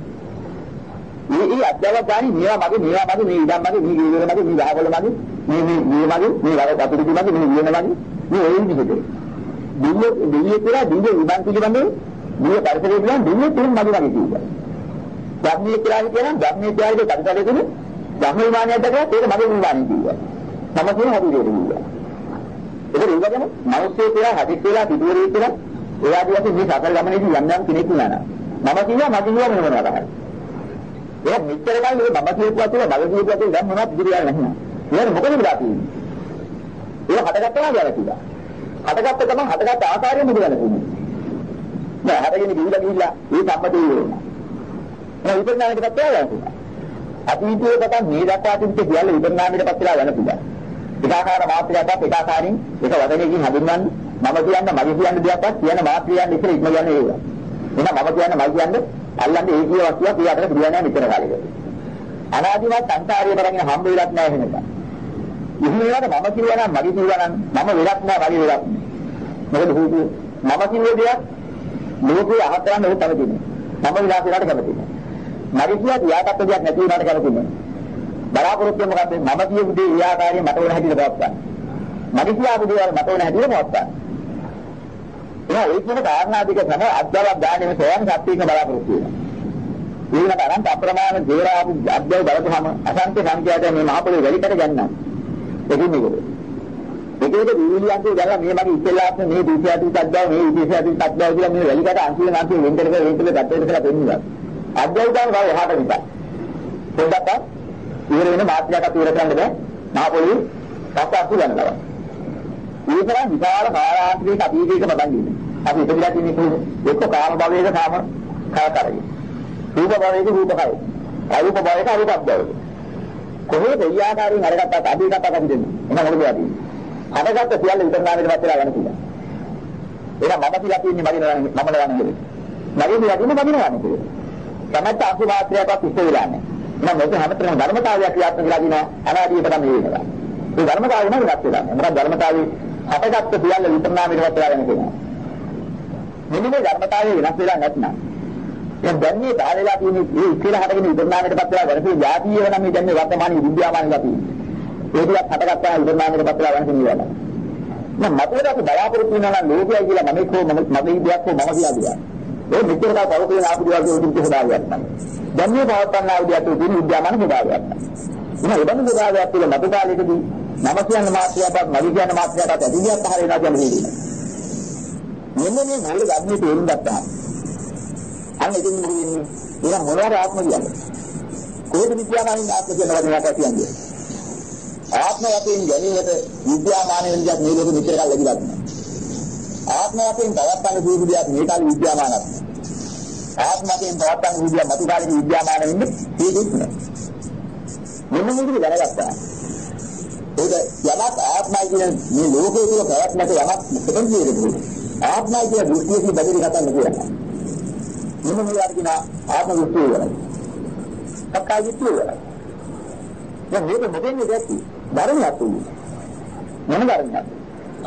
මේ මේ අධ්‍යාපන ගානි මේවා මගේ මේවා මගේ මේ ඉඩම් මගේ මේ ගියවල මගේ මේ ගහවල මගේ මේ මේ මේ මගේ මේ වල අතුරුදි මගේ මේ වියන මගේ මේ ඒ විදිහට දිව්‍ය දිව්‍ය කියලා දිව්‍ය විභාග පිළිබඳව දිව්‍ය පරිසරය පිළිබඳව දිව්‍ය තුන් මගේ වගේ කිව්වා. ධර්මයේ කියලා කියනවා ධර්මයේ කියලා පරිසරය කියන්නේ ධර්ම විමානයක් දැකලා ඒක මගේ විමානය කිව්වා. මම කියන හැටි දෙයක් කිව්වා. ඒක රුගගෙන මිනිස්සු කියලා හදිස් කියලා පිටුවරේ කියලා ඒ ආදී වශයෙන් මේ සතර ගමනේදී යම් යම් කෙනෙක් වුණා නම් මම කියනවා මගේ නියම මොනවා තමයි. ඒක මෙච්චර කල් මේ මම කියපුවා කියලා මගේ කියපුවා කියලා දැන් මොනවද ඉදිරියට නැහැ. ඒක මොකද වෙලා තියෙන්නේ? ඒක හටගත්තා කියලා කිව්වා. හටගත්ත ගමන් හටගත්ත ආකාරය මොකද වෙන්නේ? නෑ හටගෙන ගිහිල්ලා ගිහිල්ලා මේ සම්මතේ වෙනවා. ඒ විපරිණාමයකට පත්වලා යනවා. අතීතයේ පටන් මේ දක්වා තිබිච්ච සියල්ල විපරිණාමයට පත් වෙලා යන පුළුවන්. ඒකාකාර මාත්‍රයක්වත් ඒකාකාරින් එක වදනකින් හඳුන්වන්න මම කියන්න මගේ කියන්න දෙයක්වත් කියන මාත්‍රියන් ඉස්සර ඉක්ම යන්නේ ඒක. එහෙනම් මම කියන්න මම කියන්න අල්ලන්නේ ඒ කිය වස්තුවක් ඒ අතර පිළියන්නේ මෙතන කාලෙක. අනාදිමත් සංසාරිය බලගෙන හම්බ වෙලක් නැහැ එහෙනම්. ඉතින් ඒකට මම කියනවා නම් මගේ කියනවා නම් මම වෙලක් නැහැ මගේ වෙලක්. මොකද හුදු මම කිව්ව දෙයක් ලෝකේ අහතරන් ඔය තමයි තියෙන්නේ. මම විලාසයට කැමති නෑ. මගේ කියා තියාගත්ත දෙයක් නැති වුණාට කැමති නෑ. බලාපොරොත්තු මොකද්ද? මම කියපු දේ ඒ ආකාරයෙන් මට වෙන හැටියට පවත්වා. මගේ කියාපු දේවල් මට වෙන හැටියට පවත්වා. එහෙනම් ඒ කියන කාරණා දෙක තමයි අද්දවක් ගානේ සොයන් සත්‍යයක බලාපොරොත්තු වෙනවා. ඊළඟට අනන්ත අප්‍රමාණ දේරාපු අද්දව බලපුවම අසංඛ්‍ය සංඛ්‍යාත මේ මහ පොළොවේ වැඩිකට ගන්නවා. එකින් එකද? ඒකේද විවිලියන්තේ දැල්ලා මේ මගේ ඉස්සෙල්ලාත් මේ දීසියාතු තද්දාව මේ දීසියාතු තද්දාව කියලා මේ වැලිකට අන්තිම අන්තිම වෙන්දරක වෙන්දරක ගැටේට කියලා පෙන්නුවා. අද්දව ගාන ගාව එහාට විතර. පොඩ්ඩක් ඉවර වෙන මාත්‍යාවක් ඉවර කරන්න බෑ. මහ පොළොවේ රස අසු ගන්නවා. ඒ තරම් විශාල කාලාන්තරයක අතීතයක බඳන් ඉන්නේ. අපි ඉතිරිලා තියෙන්නේ කොහොමද? එක්ක කාම භවයක කාම කාතරයි. රූප භවයක රූප කයි. අරූප භවයක අරූප භවයක. කොහේද ඒ ආකාරයෙන් අරගත්තත් අදීකටක් අපි දෙන්නේ. එහෙනම් මොකද වෙන්නේ? අරගත්ත සියල්ල විතරනාමයට පත් වෙලා යන කිව්වා. එහෙනම් මම කියලා තියෙන්නේ මගේ නම මම නවන්නේ. මගේ කියලා තියෙන්නේ මගේ නවන්නේ. තමත් අසු මාත්‍රයක්වත් ඉස්ස වෙලා නැහැ. එහෙනම් මේක හැමතැනම ධර්මතාවයක් ක්‍රියාත්මක වෙලා දිනවා අනාදීකට මේ වෙනවා. ඒ ධර්මතාවය නම් වෙනස් වෙලා නැහැ. මොකද ධර්මතාවය හටගත්ත සියල්ල විතරනාමයට පත් වෙලා යන කෙනා. මෙන්න මේ ධර්මතාවය වෙනස් වෙලා නැත්නම් දැන් දැන් මේ බාලලා තියෙන මේ ඉස්සෙල්ලා හටගෙන විතරනාමයට පත් වෙලා වෙනස જાතිය වෙන මේ දැන් මේ වර්තමානයේ විද්‍යාමානලා තියෙන්නේ. ඒ ටිකක් හටගත්තා විතරනාමයට පත් වෙලා වෙනස නියලා. මම මතකද අපි බලාපොරොත්තු වෙනවා නම් ලෝකයයි කියලා මම එක්කෝ මම මගේ ඉදියක් හෝ මම කියලා දියා. ඒ මෙච්චර කල් පවතින ආපු දේවල් වලින් උදින් ස්වභාවයක් තමයි. දැන් මේ පවත්වන්න ආපු දේවල් තියෙන විද්‍යාමාන ස්වභාවයක්. එහෙනම් ඒ බඳු ස්වභාවයක් තුළ මත කාලයකදී මම කියන මාත්‍රයක්වත් මගේ කියන මාත්‍රයක්වත් ඇතිවියක් පහල වෙනවා කියන්නේ මෙන්න මේ මූල ධර්මයේ තේරුම් ගත්තා. අන්න ඉතින් ඉන්නේ ඒක මොනවාද ආත්ම කියන්නේ? කොහෙද විද්‍යාමානින් ආත්ම කියන වචනයක් කියන්නේ? ආත්ම වශයෙන් ගැනීමට විද්‍යාමාන වෙන දෙයක් මේ ලෝකෙ මෙච්චර කල් ලැබිලා තියෙනවා. ආත්ම වශයෙන් පවත්තන සූදු දෙයක් මේ කාලේ විද්‍යාමානක්. ආත්ම වශයෙන් පවත්තන සූදු දෙයක් මතු කාලේ විද්‍යාමාන වෙන්නේ ඒකෙත් නෑ. මෙන්න මේක දැනගත්තා. ඒක යමක් ආත්මයි කියන මේ ලෝකයේ තුල පැවැත්මට යමක් මොකද කියන්නේ? ආත්මයි කියන දෘෂ්ටියකින් බැඳී කතා නොකරනවා. මෙන්න මේ අර්ථින ආත්ම දෘෂ්ටිය වලයි. සක්කාය දෘෂ්ටිය වලයි. දැන් මේක මොකෙන්ද දැක්කි? ධර්මයක් තුනේ. මොන ධර්මයක්?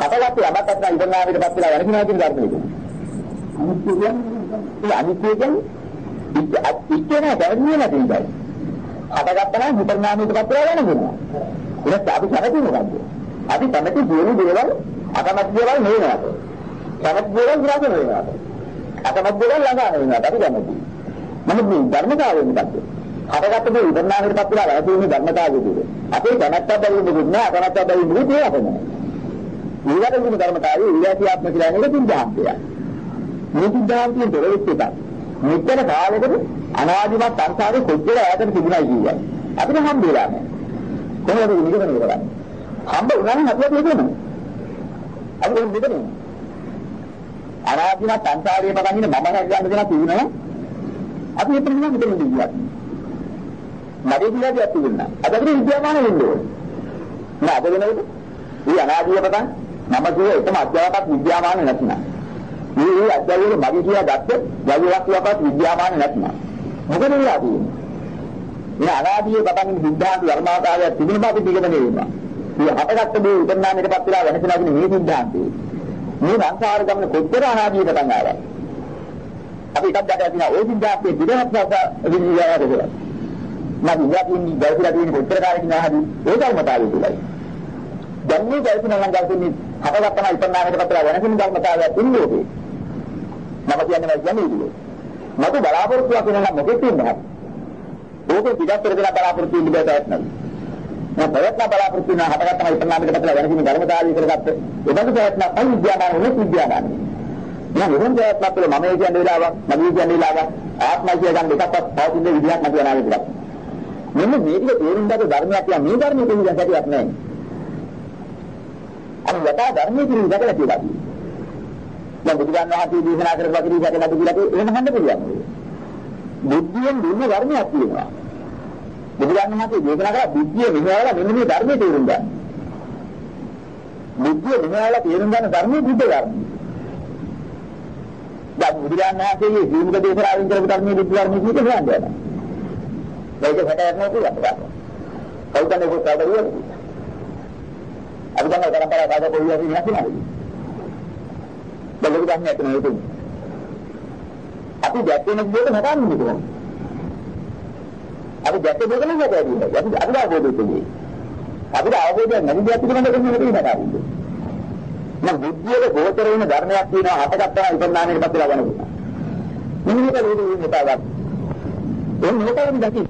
අපලත් යමක් අත්න ඉඳනාවිට පත් වෙලා යන කෙනා කියන ධර්මයක. අනිත්‍ය කියන්නේ අනිත්‍ය කියන්නේ ඉච්ඡේ නැහැ බැරිනේ නැතියි. හටගත්තා නම් විපරිණාමයට පත් වෙලා යන කෙනා. ඒක අපි කැමති මොකද්ද? අපි කැමති සියලු දේවල් අකමැති දේවල් නෙවෙයි. කැමති දේවල් විරාග වෙනවා. අකමැති දේවල් ළඟා වෙනවා. අපි කැමති. නමුත් මේ ධර්මතාවය මොකද්ද? හටගත්ත දේ විපරිණාමයට පත් වෙලා යන තියෙන ධර්මතාවය දුක. අපේ කැමැත්ත බැලුම් දුක නෑ අකමැත්ත බැලුම් දුක ඒ අපේ. ඊළඟ දුක ධර්මතාවය ඊළාතිආත්ම කියලා නේද තින්දාන්තය. මේ තින්දාන්තයේ දෙවෙච්ච එකක්. මෙච්චර කාලෙකට අනාදිමත් සංසාරේ කොච්චර ඈතට තිබුණයි කියන්නේ. අපිට හම්බෙලා නෑ. කොහොමද නිගමනය කරන්නේ? හම්බ වුණා නම් අපිට නිගමනය. අපි නිගමනය. අනාදිමත් සංසාරයේ පටන් ඉන්න මම හැදගන්න දෙනා තිබුණා. අපි එතන නිකන් මෙතන ඉඳියා. මගේ කියලා තිබුණා. අද අපිට විද්‍යාමාන වෙන්න ඕනේ. නෑ අද වෙනකොට මේ අනාදිය පටන් මම කිව්ව එකම අධ්‍යාපනයක් විද්‍යාමාන නැතිනම්. මේ මේ අධ්‍යාපනය මගේ කියලා ගත්තොත් යෝගයක් කියපත් විද්‍යාමාන නැතිනම්. මොකද වෙලා තියෙන්නේ? මේ අනාදී පටන් සිද්ධාන්ත ධර්මාකාරය තිබුණ බව අපි පිළිගන්නේ වෙනවා. මේ හටගත්ත දේ උපන්නාමයටපත් වෙලා වෙනසලා කියන මේ සිද්ධාන්තේ. මේ සංසාර ගමන කොච්චර අනාදී පටන් ආවා. අපි එකක් දැකලා තියෙනවා ওই සිද්ධාන්තයේ විරහත් විද්‍යාවද කියලා. මම ඉතින් දැකලා තියෙන කොච්චර කාලෙකින් ආහදි ඒ ධර්මතාවය තුලයි. දැන් මේ දැක්කම නම් ගල්පින්නේ හටගත්තම උපන්නාමයටපත් වෙලා වෙනසින් ධර්මතාවයක් ඉන්නේ ඕකේ. මම කියන්නේ මම කියන්නේ මට බලාපොරොත්තුවක් වෙනවා මොකෙද තියෙන්නේ? ඕකේ පිටත්තර දෙන බලාපොරොත්තු වෙන්න බෑ තාත් නෑ. මම ප්‍රයත්න බලාපොරොත්තු වෙන හටගත්තම ඉපන්නාමික පැත්තට වෙනසින් ධර්මතාවය කරගත්ත. ඒබඳු ප්‍රයත්න පයි විද්‍යාමාන වෙන විද්‍යාමාන. මම මොන ප්‍රයත්නක් කළේ මම කියන්නේ වෙලාවක් මම කියන්නේ වෙලාවක් ආත්මය කියන එකක්වත් පවතින විදිහක් නැති වෙනාලේ විතරක්. මෙන්න මේ ටික තේරුම් ගන්න ධර්මයක් කියන මේ ධර්මයේ තියෙන ගැටයක් නෑ. අර යථා ධර්මයේ තියෙන ගැටයක් කියලා. දැන් බුදුන් වහන්සේ දේශනා කරපු වගේ ගැටයක් නැති කියලා එහෙම හඳ පුළුවන්. බුද්ධියෙන් දුන්න ධර්මයක් තියෙනවා. බුදුරජාණන් වහන්සේ දේශනා කළා බුද්ධිය මෙහෙවලා මෙන්න මේ ධර්මයේ තේරුම් ගන්න. බුද්ධිය මෙහෙවලා තේරුම් ගන්න ධර්මයේ බුද්ධ ධර්මය. දැන් බුදුරජාණන් වහන්සේගේ ජීවිත දේශනාවෙන් කරපු ධර්මයේ බුද්ධ ධර්මයේ කීක හොයන්නේ නැහැ. මේක හැටයක් නෙවෙයි කවුදන්නේ පොත් ආදරුවද? අපි දැන් කරපරා කාද පොවිය අපි නැති නේද? බැලුව ගන්න නැත්නම් ඒක. අපි දැක්කේ නැද්ද හදාන්නේ කොහොමද? අපි දැක්කේ දෙකම හදාගන්නේ. අපි අපිට අවබෝධ වෙන්නේ. අපිට අවබෝධය නැති දෙයක් පිළිබඳව කොහොමද හදාගන්නේ? මම බුද්ධියේ ගෝචර වෙන ධර්මයක් තියෙනවා හතකට තමයි ඉපන්නානේ පස්සේ ලබන්නේ. මිනිහට ලෝකෙ ඉන්න තාවක්. එන්නේ මොකද දැකි?